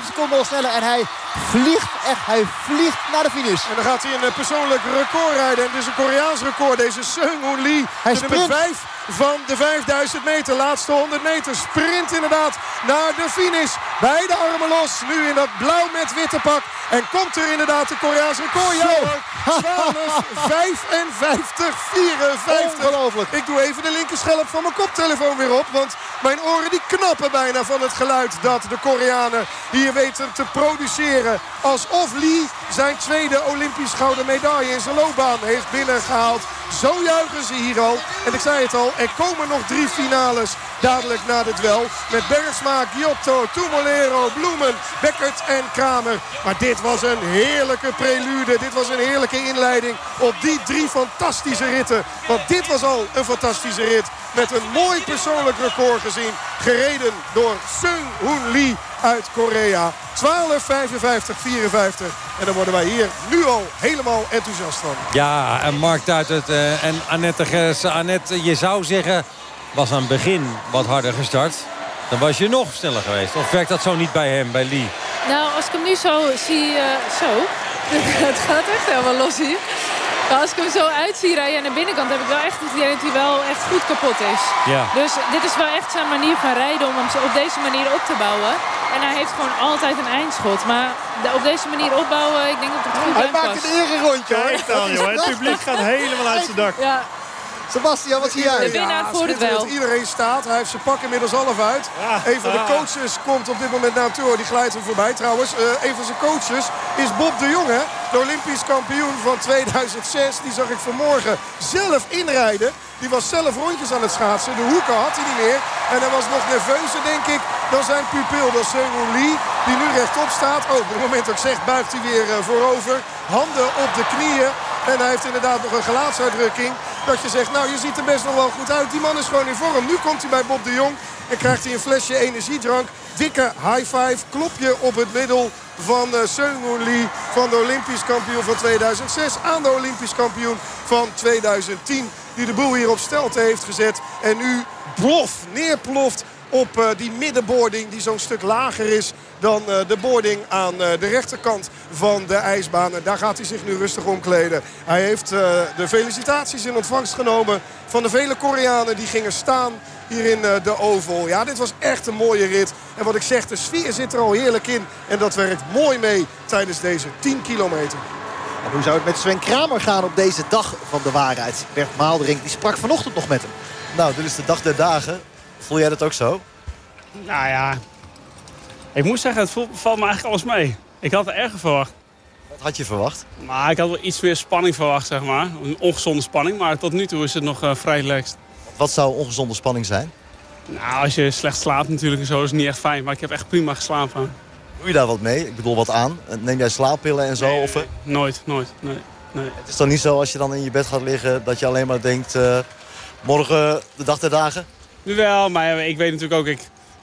2,5 seconden al sneller. En hij vliegt echt, hij vliegt naar de finish. En dan gaat hij een eh, persoonlijk record rijden. En is een Koreaans record. Deze Seung Hoon Lee. Hij de nummer sprint. 5 van de 5000 meter. Laatste 100 meter. Sprint inderdaad naar de finish. Beide armen los. Nu in dat blauw met witte pak. En komt er inderdaad de Koreaans record. Ja Zo. hoor. 12, 55, 54. Ongelooflijk. Ik doe even de linkerschelp van mijn koptelefoon weer op. Want mijn oren die knappen bijna van het geluid dat de Koreanen hier weten te produceren. Alsof Lee zijn tweede Olympisch gouden medaille in zijn loopbaan heeft binnengehaald. Zo juichen ze hier al. En ik zei het al, er komen nog drie finales dadelijk na dit wel. Met Bergsma, Giotto, Tumolero, Bloemen, Beckert en Kramer. Maar dit was een heerlijke prelude. Dit was een heerlijke inleiding op die drie fantastische ritten. Want dit was al een fantastische rit. Met een mooi persoonlijk record gezien. Gereden door Seung Hoon Lee uit Korea. 12, 55, 54. En daar worden wij hier nu al helemaal enthousiast van. Ja, en Mark Duitert eh, en Annette Gerritsen. Annette, je zou zeggen, was aan het begin wat harder gestart. Dan was je nog sneller geweest. Of werkt dat zo niet bij hem, bij Lee? Nou, als ik hem nu zo zie, eh, zo. Het gaat echt helemaal los hier. Ja, als ik hem zo uitzie rijden aan de binnenkant... heb ik wel echt het idee dat hij wel echt goed kapot is. Ja. Dus dit is wel echt zijn manier van rijden om hem op deze manier op te bouwen. En hij heeft gewoon altijd een eindschot. Maar op deze manier opbouwen, ik denk dat het goed Hij maakt een erenrondje hoor. Joh. Het publiek gaat helemaal uit zijn dak. Ja. Sebastian, wat zie jij? De winnaar voor het wel. Iedereen staat. Hij heeft zijn pak inmiddels half uit. een van de coaches komt op dit moment naar toe. Die glijdt hem voorbij trouwens. Eh, een van zijn coaches is Bob de Jonge. De Olympisch kampioen van 2006. Die zag ik vanmorgen zelf inrijden. Die was zelf rondjes aan het schaatsen. De hoeken had hij niet meer. En hij was nog nerveuzer, denk ik, dan zijn pupil. Dat is Seung Lee, die nu rechtop staat. Oh, op het moment dat ik zeg, buigt hij weer eh, voorover. Handen op de knieën. En hij heeft inderdaad nog een gelaatsuitdrukking. Dat je zegt, nou, je ziet er best nog wel goed uit. Die man is gewoon in vorm. Nu komt hij bij Bob de Jong. En krijgt hij een flesje energiedrank. Dikke high five. Klopje op het middel van uh, Seung Lee. Van de Olympisch kampioen van 2006. Aan de Olympisch kampioen van 2010. Die de boel hier op stelte heeft gezet. En nu plof, neerploft op eh, die middenboarding die zo'n stuk lager is dan eh, de boarding aan eh, de rechterkant van de ijsbaan. En daar gaat hij zich nu rustig omkleden. Hij heeft eh, de felicitaties in ontvangst genomen van de vele Koreanen die gingen staan hier in eh, de Oval. Ja, dit was echt een mooie rit. En wat ik zeg, de sfeer zit er al heerlijk in. En dat werkt mooi mee tijdens deze 10 kilometer. En hoe zou het met Sven Kramer gaan op deze dag van de waarheid? Bert Maalderink die sprak vanochtend nog met hem. Nou, dit is de dag der dagen. Voel jij dat ook zo? Nou ja, ik moet zeggen, het valt me eigenlijk alles mee. Ik had er erger verwacht. Wat had je verwacht? Maar ik had wel iets meer spanning verwacht, zeg maar. Een ongezonde spanning, maar tot nu toe is het nog eh, vrij relaxed. Wat zou ongezonde spanning zijn? Nou, als je slecht slaapt natuurlijk en zo, is het niet echt fijn. Maar ik heb echt prima geslapen. Doe je daar wat mee? Ik bedoel, wat aan? Neem jij slaappillen en zo? of, eh, Nooit, nooit, nee. nee. Het is dan niet zo als je dan in je bed gaat liggen... dat je alleen maar denkt, eh, morgen de dag der dagen? Wel, maar ik weet natuurlijk ook, ik,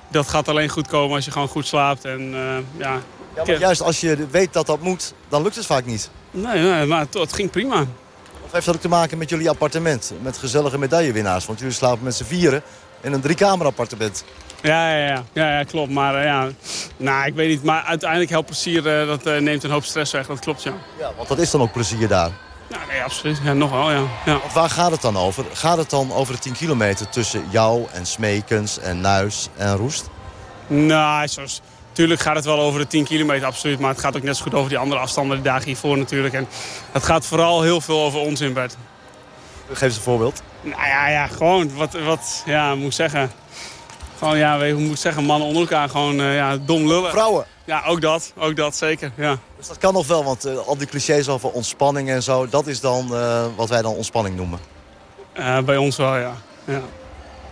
dat gaat alleen goed komen als je gewoon goed slaapt. En eh, ja... Ja, maar juist als je weet dat dat moet, dan lukt het vaak niet. Nee, nee maar het, het ging prima. Of heeft dat ook te maken met jullie appartement? Met gezellige medaillewinnaars? Want jullie slapen met z'n vieren in een driekamerappartement. Ja, ja, ja, ja, ja klopt. Maar eh, ja, nou, ik weet niet. Maar uiteindelijk helpt plezier, eh, dat neemt een hoop stress weg. Dat klopt, ja. Ja, want dat is dan ook plezier daar. Nou, nee, absoluut. Ja, nogal, ja. ja. Waar gaat het dan over? Gaat het dan over de 10 kilometer tussen jou en Smekens en Nuis en Roest? Nou, zoals, tuurlijk gaat het wel over de 10 kilometer, absoluut. Maar het gaat ook net zo goed over die andere afstanden, de dagen hiervoor natuurlijk. En het gaat vooral heel veel over ons in bed. Geef eens een voorbeeld. Nou ja, ja gewoon, wat, wat ja, moet ik zeggen. Gewoon, ja, hoe moet ik zeggen, mannen onder elkaar gewoon, eh, ja, dom lullen. Vrouwen? Ja, ook dat, ook dat, zeker, ja. Dus dat kan nog wel, want eh, al die clichés over ontspanning en zo... dat is dan eh, wat wij dan ontspanning noemen. Eh, bij ons wel, ja. ja.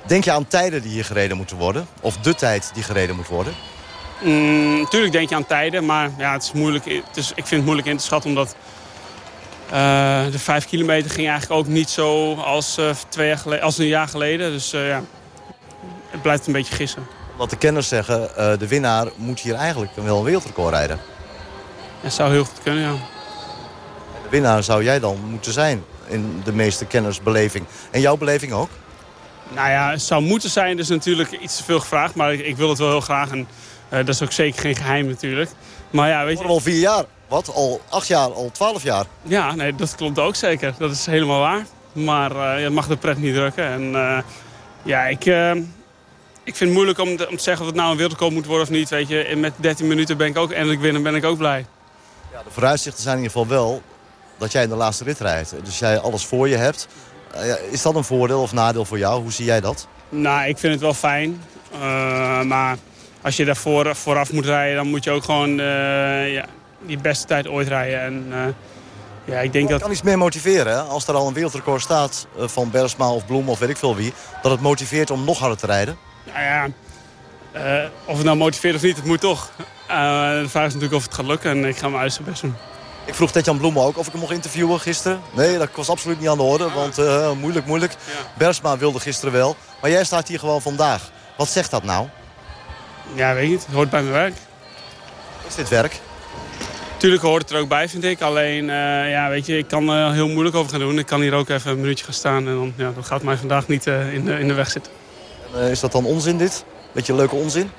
Denk je aan tijden die hier gereden moeten worden? Of de tijd die gereden moet worden? Mm, tuurlijk denk je aan tijden, maar ja, het is moeilijk, het is, ik vind het moeilijk in te schatten omdat de vijf kilometer ging eigenlijk ook niet zo als, twee jaar geleden, als een jaar geleden. Dus ja, het blijft een beetje gissen. Want de kenners zeggen, eh, de winnaar moet hier eigenlijk wel een wereldrecord rijden. Het zou heel goed kunnen, ja. De winnaar zou jij dan moeten zijn in de meeste kennersbeleving. En jouw beleving ook? Nou ja, het zou moeten zijn, dus natuurlijk iets te veel gevraagd. Maar ik, ik wil het wel heel graag en eh, dat is ook zeker geen geheim natuurlijk. Maar ja, weet je... Al vier jaar. Wat? Al acht jaar, al twaalf jaar? Ja, nee, dat klopt ook zeker. Dat is helemaal waar. Maar eh, je mag de pret niet drukken. En ja, ik, ik vind het moeilijk om, te- om te zeggen of het nou een wereldrecord moet worden of niet. Weet je, En met 13 minuten ben ik ook eindelijk winnen, ben ik ook blij. De vooruitzichten zijn in ieder geval wel dat jij in de laatste rit rijdt. Dus jij alles voor je hebt. Eh, ja, is dat een voordeel of nadeel voor jou? Hoe zie jij dat? Nou, ik vind het wel fijn. Eh, maar als je daarvoor vooraf moet rijden, dan moet je ook gewoon eh, ja, die beste tijd ooit rijden. En ja, ik denk dat... kan iets meer motiveren. Hè? Als er al een wereldrecord staat van Bersma of Bloem of weet ik veel wie. Dat het motiveert om nog harder te rijden. Nou ja, eh, of het nou motiveert of niet, het moet toch. Eh, de vraag is natuurlijk of het gaat lukken en ik ga mijn uiterste best doen. Ik vroeg Tetjan Bloemen ook of ik hem mocht interviewen gisteren. Nee, dat was absoluut niet aan de orde, want eh, moeilijk, moeilijk. Bersma wilde gisteren wel. Maar jij staat hier gewoon vandaag. Wat zegt dat nou? Ja, weet je niet. Het hoort bij mijn werk. Is dit werk? Tuurlijk hoort het er ook bij, vind ik. Alleen, ja, weet je, ik kan er heel moeilijk over gaan doen. Ik kan hier ook even een minuutje gaan staan. En dan, ja, dat gaat mij vandaag niet in, de, in de weg zitten. En, eh, is dat dan onzin dit? Beetje leuke onzin?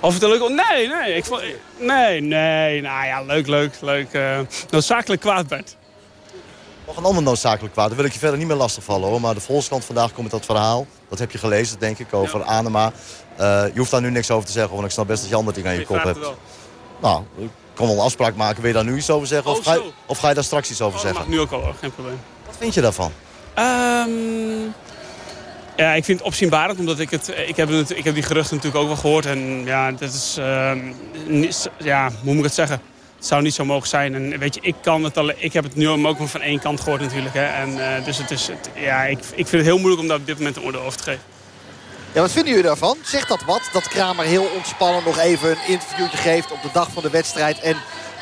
Of het een leuk... Nee, nee. Ik vond, nee, nee. Nou ja, leuk, leuk, leuk. eh noodzakelijk kwaad, Bert. Nog een ander noodzakelijk kwaad. Daar wil ik je verder niet meer lastigvallen hoor. Maar de Volkskrant vandaag komt met dat verhaal. Dat heb je gelezen, denk ik, over Anema. Eh, je hoeft daar nu niks over te zeggen, want ik snap best dat je andere dingen aan je kop hebt. Nou, ik kan wel een afspraak maken. Wil je daar nu iets over zeggen? Oh, of, ga je, of ga je daar straks iets over Dat zeggen? nu ook al, geen probleem. Wat vind je daarvan? Ehm, ja, ik vind het opzienbarend, omdat ik het... Ik heb, het, ik heb die geruchten natuurlijk ook wel gehoord. En ja, dat is... ehm, niet- ja, hoe moet ik het zeggen? Het zou niet zo mogen zijn. En weet je, ik, kan het alleen, ik heb het nu ook maar van één kant gehoord natuurlijk. Hè. En, eh, dus het is, het- ja, ik, ik vind het heel moeilijk om daar op dit moment een oordeel over te geven. Ja, wat vinden jullie daarvan? Zegt dat wat? Dat Kramer heel ontspannen nog even een interviewtje geeft op de dag van de wedstrijd. En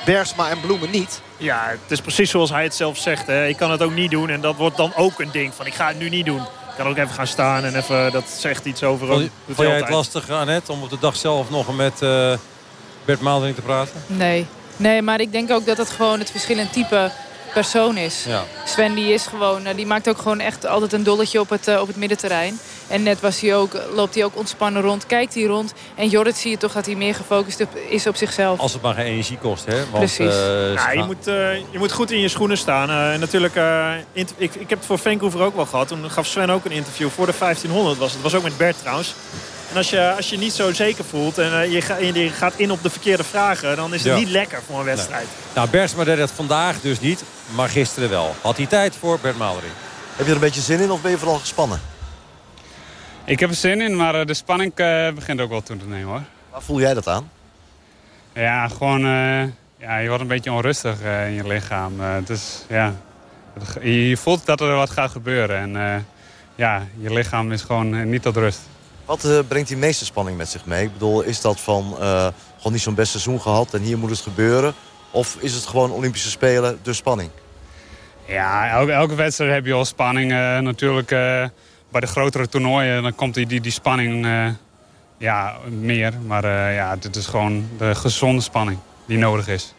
Bersma en Bloemen niet. Ja, het is precies zoals hij het zelf zegt. Hè. Ik kan het ook niet doen. En dat wordt dan ook een ding van ik ga het nu niet doen. Ik kan ook even gaan staan en even, dat zegt iets over hem. Vond, jij het lastig, Annette, om op de dag zelf nog met eh, Bert Maaldering te praten? Nee. nee, maar ik denk ook dat het gewoon het verschillend type persoon is. Ja. Sven die is gewoon, eh, die maakt ook gewoon echt altijd een dolletje op het, eh, op het middenterrein. En net was hij ook, loopt hij ook ontspannen rond, kijkt hij rond. En Jorrit zie je toch dat hij meer gefocust op- is op zichzelf. Als het maar geen energie kost, hè? Want, Precies. eh, Ja, je, moet, eh, je moet goed in je schoenen staan. Eh, en natuurlijk, eh, ik, ik heb het voor Vancouver ook wel gehad. Toen gaf Sven ook een interview voor de 1500 was het. was ook met Bert trouwens. En als je, als je niet zo zeker voelt en je, ga- je gaat in op de verkeerde vragen... dan is het Ja. niet lekker voor een wedstrijd. Nou, Bersma deed dat vandaag dus niet, maar gisteren wel. Had hij tijd voor Bert Maaldering? Heb je er een beetje zin in of ben je vooral gespannen? Ik heb er zin in, maar eh, de spanning eh, begint ook wel toe te nemen hoor. Waar voel jij dat aan? Ja, gewoon... eh, ja, je wordt een beetje onrustig eh, in je lichaam. Eh, dus ja, je, voelt dat er wat gaat gebeuren. En eh, ja, je lichaam is gewoon eh, niet tot rust. Wat eh, brengt die meeste spanning met zich mee? Ik bedoel, is dat van eh, gewoon niet zo'n best seizoen gehad en hier moet het gebeuren? Of is het gewoon Olympische Spelen, dus spanning? Ja, elke, elke wedstrijd heb je al spanning. eh, natuurlijk eh, bij de grotere toernooien dan komt die, die, die spanning eh, ja, meer. Maar ja, dit is gewoon de gezonde spanning die nodig is.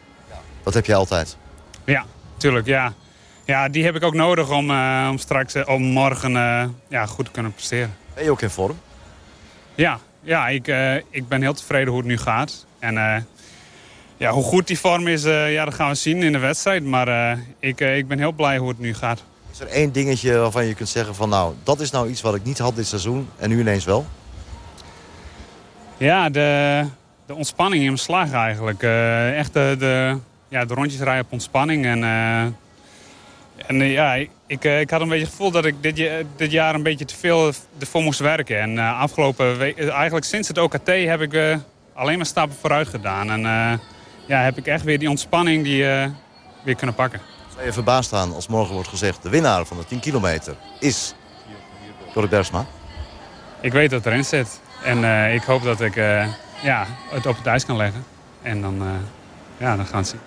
Dat heb je altijd. Ja, tuurlijk, ja. Ja, die heb ik ook nodig om, om straks, om morgen ja, goed te kunnen presteren. Ben je ook in vorm? Ja, ja ik, ik ben heel tevreden hoe het nu gaat. En ja, hoe goed die vorm is, eh, ja, dat gaan we zien in de wedstrijd. Maar eh, ik, eh, ik ben heel blij hoe het nu gaat. Is er één dingetje waarvan je kunt zeggen van nou, dat is nou iets wat ik niet had dit seizoen en nu ineens wel? Ja, de, de ontspanning in mijn slag eigenlijk. Echt de, de, ja, de rondjes rijden op ontspanning. En, en ja, ik, ik, had een beetje het gevoel dat ik dit, dit jaar een beetje te veel ervoor moest werken. En afgelopen week, eigenlijk sinds het OKT heb ik alleen maar stappen vooruit gedaan. En ja, heb ik echt weer die ontspanning die, eh, weer kunnen pakken. Zou je verbaasd staan als morgen wordt gezegd... de winnaar van de 10 kilometer is Jorrit Bergsma? Ik weet dat het erin zit. En eh, ik hoop dat ik eh, ja, het op het ijs kan leggen. En dan, eh, ja, dan gaan we het zien.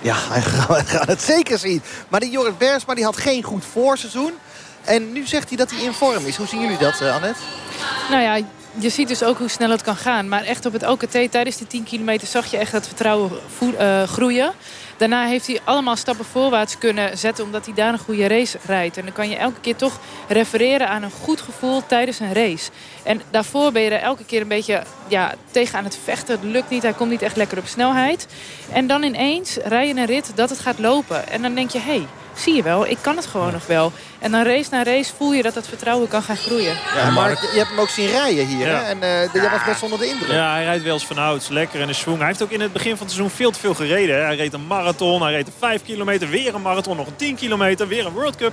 Ja, we gaan het zeker zien. Maar die Jorrit Bersma die had geen goed voorseizoen. En nu zegt hij dat hij in vorm is. Hoe zien jullie dat, Annette? Nou ja, je ziet dus ook hoe snel het kan gaan. Maar echt op het OKT tijdens de 10 kilometer zag je echt dat vertrouwen eh, groeien. Daarna heeft hij allemaal stappen voorwaarts kunnen zetten... omdat hij daar een goede race rijdt. En dan kan je elke keer toch refereren aan een goed gevoel tijdens een race. En daarvoor ben je er elke keer een beetje ja, tegen aan het vechten. Het lukt niet, hij komt niet echt lekker op snelheid. En dan ineens rij je een rit dat het gaat lopen. En dan denk je, hé, hey, zie je wel, ik kan het gewoon nog wel. En dan race na race voel je dat dat vertrouwen kan gaan groeien. Ja, maar je hebt hem ook zien rijden hier. Ja. Hè? En eh, jij was best onder de indruk. Ja, hij rijdt wel eens vanouds lekker in de swing. Hij heeft ook in het begin van het seizoen veel te veel gereden. hè. Hij reed een marathon, hij reed een 5 kilometer, weer een marathon, nog een 10 kilometer, weer een World Cup.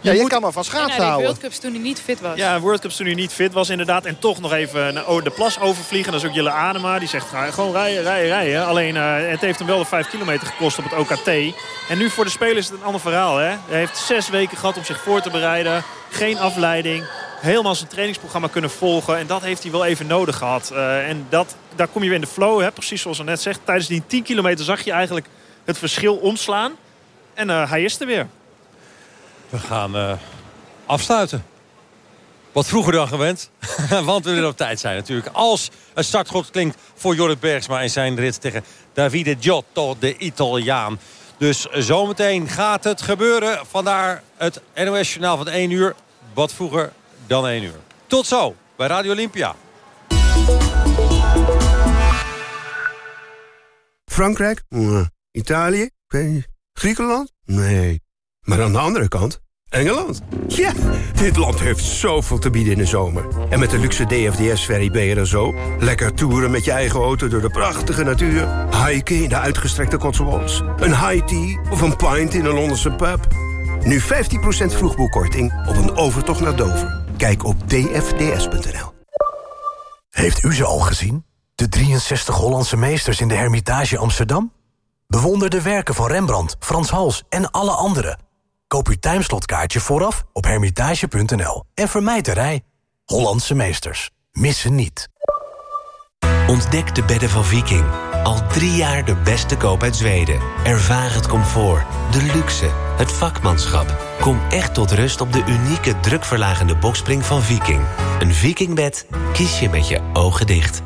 Ja, je moet- kan maar van En schaatsen reed houden. World Cups toen hij niet fit was. Ja, World Cups toen hij niet fit was inderdaad. En toch nog even de plas overvliegen. Dat is ook Jelle Adema. Die zegt ga gewoon rijden, rijden, rijden. Alleen eh, het heeft hem wel de 5 kilometer gekost op het OKT. En nu voor de spelers is het een ander verhaal. Hè? Hij heeft zes weken gehad om zich voor te bereiden. Geen afleiding. Helemaal zijn trainingsprogramma kunnen volgen. En dat heeft hij wel even nodig gehad. Eh, en dat, daar kom je weer in de flow. Hè? Precies zoals hij net zegt. Tijdens die 10 kilometer zag je eigenlijk het verschil omslaan. En eh, hij is er weer. We gaan eh, afsluiten. Wat vroeger dan gewend. Want we willen op tijd zijn natuurlijk. Als een startgod klinkt voor Jorrit Bergsma in zijn rit tegen Davide Giotto, de Italiaan. Dus zometeen gaat het gebeuren. Vandaar het NOS-journaal van 1 uur. Wat vroeger dan 1 uur. Tot zo bij Radio Olympia. Frankrijk? Mwah. Italië? Griekenland? Nee. Maar aan de andere kant, Engeland. Ja, dit land heeft zoveel te bieden in de zomer. En met de luxe DFDS-ferry ben je er zo. Lekker toeren met je eigen auto door de prachtige natuur. Hiken in de uitgestrekte Cotswolds. Een high tea of een pint in een Londense pub. Nu 15% vroegboekkorting op een overtocht naar Dover. Kijk op dfds.nl. Heeft u ze al gezien? De 63 Hollandse meesters in de Hermitage Amsterdam? Bewonder de werken van Rembrandt, Frans Hals en alle anderen. Koop uw timeslotkaartje vooraf op hermitage.nl. En vermijd de rij. Hollandse meesters. Missen niet. Ontdek de bedden van Viking. Al drie jaar de beste koop uit Zweden. Ervaar het comfort, de luxe, het vakmanschap. Kom echt tot rust op de unieke drukverlagende bokspring van Viking. Een Vikingbed kies je met je ogen dicht.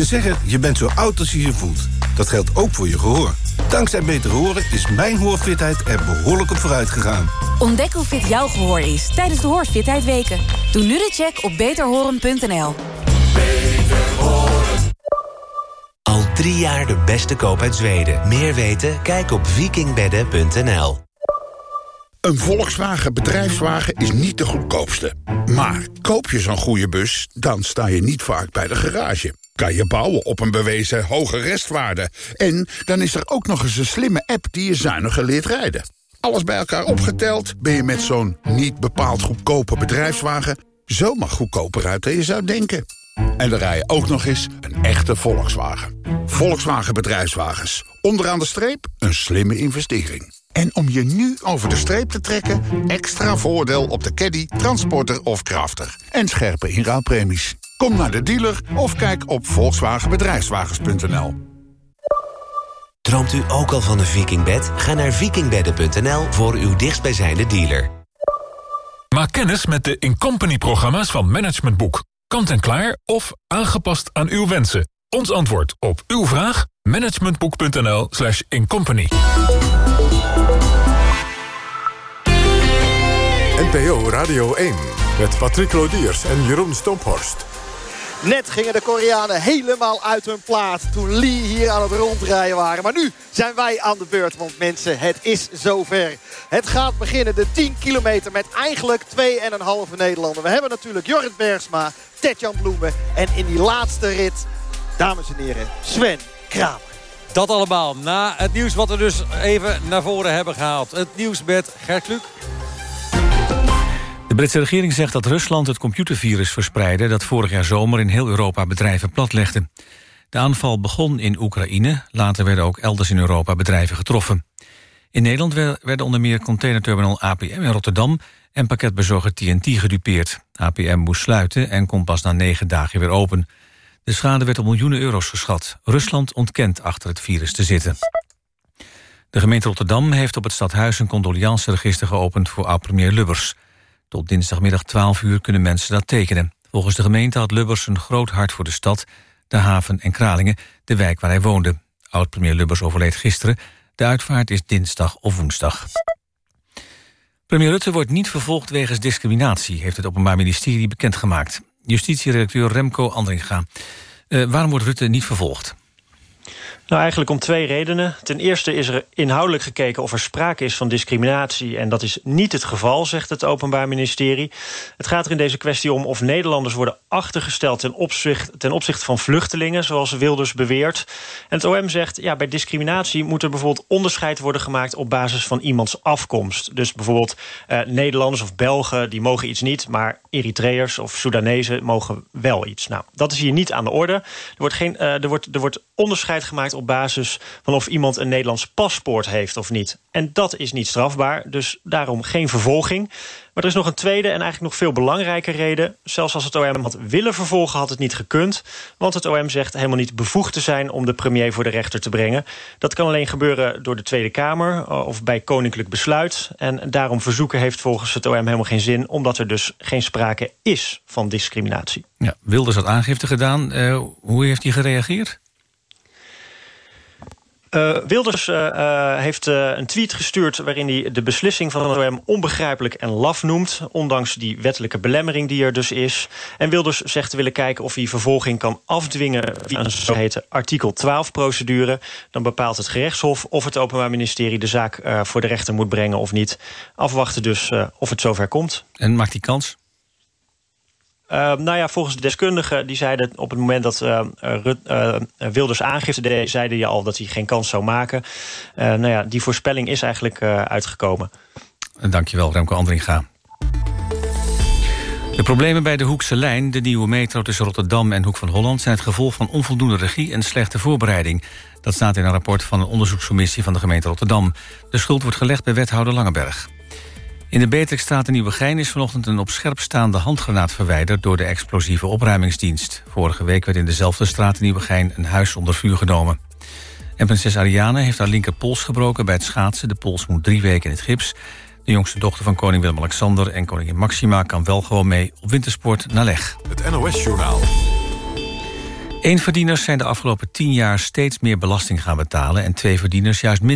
Ze zeggen, je bent zo oud als je je voelt. Dat geldt ook voor je gehoor. Dankzij Beter Horen is mijn hoorfitheid er behoorlijk op vooruit gegaan. Ontdek hoe fit jouw gehoor is tijdens de Hoorfitheid Weken. Doe nu de check op beterhoren.nl. Al drie jaar de beste koop uit Zweden. Meer weten? Kijk op vikingbedden.nl. Een Volkswagen bedrijfswagen is niet de goedkoopste. Maar koop je zo'n goede bus, dan sta je niet vaak bij de garage. Kan je bouwen op een bewezen hoge restwaarde. En dan is er ook nog eens een slimme app die je zuiniger leert rijden. Alles bij elkaar opgeteld ben je met zo'n niet bepaald goedkope bedrijfswagen... zomaar goedkoper uit dan je zou denken. En dan rij je ook nog eens een echte Volkswagen. Volkswagen Bedrijfswagens. Onderaan de streep een slimme investering. En om je nu over de streep te trekken... extra voordeel op de caddy, transporter of crafter. En scherpe inruilpremies. Kom naar de dealer of kijk op volkswagenbedrijfswagens.nl. Droomt u ook al van een Vikingbed? Ga naar vikingbedden.nl voor uw dichtstbijzijnde dealer. Maak kennis met de Incompany-programma's van Management Boek. Kant-en-klaar of aangepast aan uw wensen. Ons antwoord op uw vraag? managementboek.nl slash incompany. NPO Radio 1 met Patrick Lodiers en Jeroen Stomphorst. Net gingen de Koreanen helemaal uit hun plaat toen Lee hier aan het rondrijden waren. Maar nu zijn wij aan de beurt, want mensen, het is zover. Het gaat beginnen, de 10 kilometer met eigenlijk 2,5 Nederlander. We hebben natuurlijk Jorrit Bergsma, Tetjan Bloemen en in die laatste rit, dames en heren, Sven Kramer. Dat allemaal na het nieuws wat we dus even naar voren hebben gehaald. Het nieuws met Gert Kluk. De Britse regering zegt dat Rusland het computervirus verspreidde... dat vorig jaar zomer in heel Europa bedrijven platlegde. De aanval begon in Oekraïne. Later werden ook elders in Europa bedrijven getroffen. In Nederland werden onder meer containerterminal APM in Rotterdam... en pakketbezorger TNT gedupeerd. APM moest sluiten en kon pas na negen dagen weer open. De schade werd op miljoenen euro's geschat. Rusland ontkent achter het virus te zitten. De gemeente Rotterdam heeft op het stadhuis een condolianceregister geopend voor oud-premier Lubbers. Tot dinsdagmiddag 12 uur kunnen mensen dat tekenen. Volgens de gemeente had Lubbers een groot hart voor de stad, de haven en Kralingen, de wijk waar hij woonde. Oud-premier Lubbers overleed gisteren. De uitvaart is dinsdag of woensdag. Premier Rutte wordt niet vervolgd wegens discriminatie, heeft het Openbaar Ministerie bekendgemaakt. Justitieredacteur Remco Andringa. Uh, waarom wordt Rutte niet vervolgd? Nou, eigenlijk om twee redenen. Ten eerste is er inhoudelijk gekeken of er sprake is van discriminatie... en dat is niet het geval, zegt het Openbaar Ministerie. Het gaat er in deze kwestie om of Nederlanders worden achtergesteld... ten opzichte, ten opzichte van vluchtelingen, zoals Wilders beweert. En het OM zegt, ja, bij discriminatie moet er bijvoorbeeld onderscheid worden gemaakt... op basis van iemands afkomst. Dus bijvoorbeeld eh, Nederlanders of Belgen, die mogen iets niet... maar Eritreërs of Soedanezen mogen wel iets. Nou, dat is hier niet aan de orde. Er wordt, geen, uh, er wordt, er wordt onderscheid gemaakt op basis van of iemand een Nederlands paspoort heeft of niet. En dat is niet strafbaar, dus daarom geen vervolging. Maar er is nog een tweede en eigenlijk nog veel belangrijke reden. Zelfs als het OM had willen vervolgen, had het niet gekund. Want het OM zegt helemaal niet bevoegd te zijn... om de premier voor de rechter te brengen. Dat kan alleen gebeuren door de Tweede Kamer of bij koninklijk besluit. En daarom verzoeken heeft volgens het OM helemaal geen zin... omdat er dus geen sprake is van discriminatie. Ja, Wilders had aangifte gedaan. Uh, hoe heeft hij gereageerd? Uh, Wilders uh, uh, heeft een tweet gestuurd waarin hij de beslissing van het OM onbegrijpelijk en laf noemt. Ondanks die wettelijke belemmering die er dus is. En Wilders zegt te willen kijken of hij vervolging kan afdwingen via een zogeheten artikel 12 procedure. Dan bepaalt het gerechtshof of het Openbaar Ministerie de zaak voor de rechter moet brengen of niet. Afwachten dus of het zover komt. En maakt die kans? Uh, nou ja, volgens de deskundigen die zeiden op het moment dat uh, Rut, uh, Wilders aangifte deed, zeiden je al dat hij geen kans zou maken. nou ja, die voorspelling is eigenlijk uitgekomen. Dankjewel, Remco Andringa. De problemen bij de Hoekse Lijn, de nieuwe metro tussen Rotterdam en Hoek van Holland... zijn het gevolg van onvoldoende regie en slechte voorbereiding. Dat staat in een rapport van een onderzoekscommissie van de gemeente Rotterdam. De schuld wordt gelegd bij wethouder Langeberg. In de Beatrixstraat in Nieuwegein is vanochtend een op scherp staande handgranaat verwijderd door de explosieve opruimingsdienst. Vorige week werd in dezelfde straat in Nieuwegein een huis onder vuur genomen. En prinses Ariane heeft haar linkerpols gebroken bij het schaatsen. De pols moet drie weken in het gips. De jongste dochter van koning Willem-Alexander en koningin Maxima kan wel gewoon mee op wintersport naar leg. Het NOS-journaal. Eén verdieners zijn de afgelopen tien jaar steeds meer belasting gaan betalen... en twee verdieners juist minder.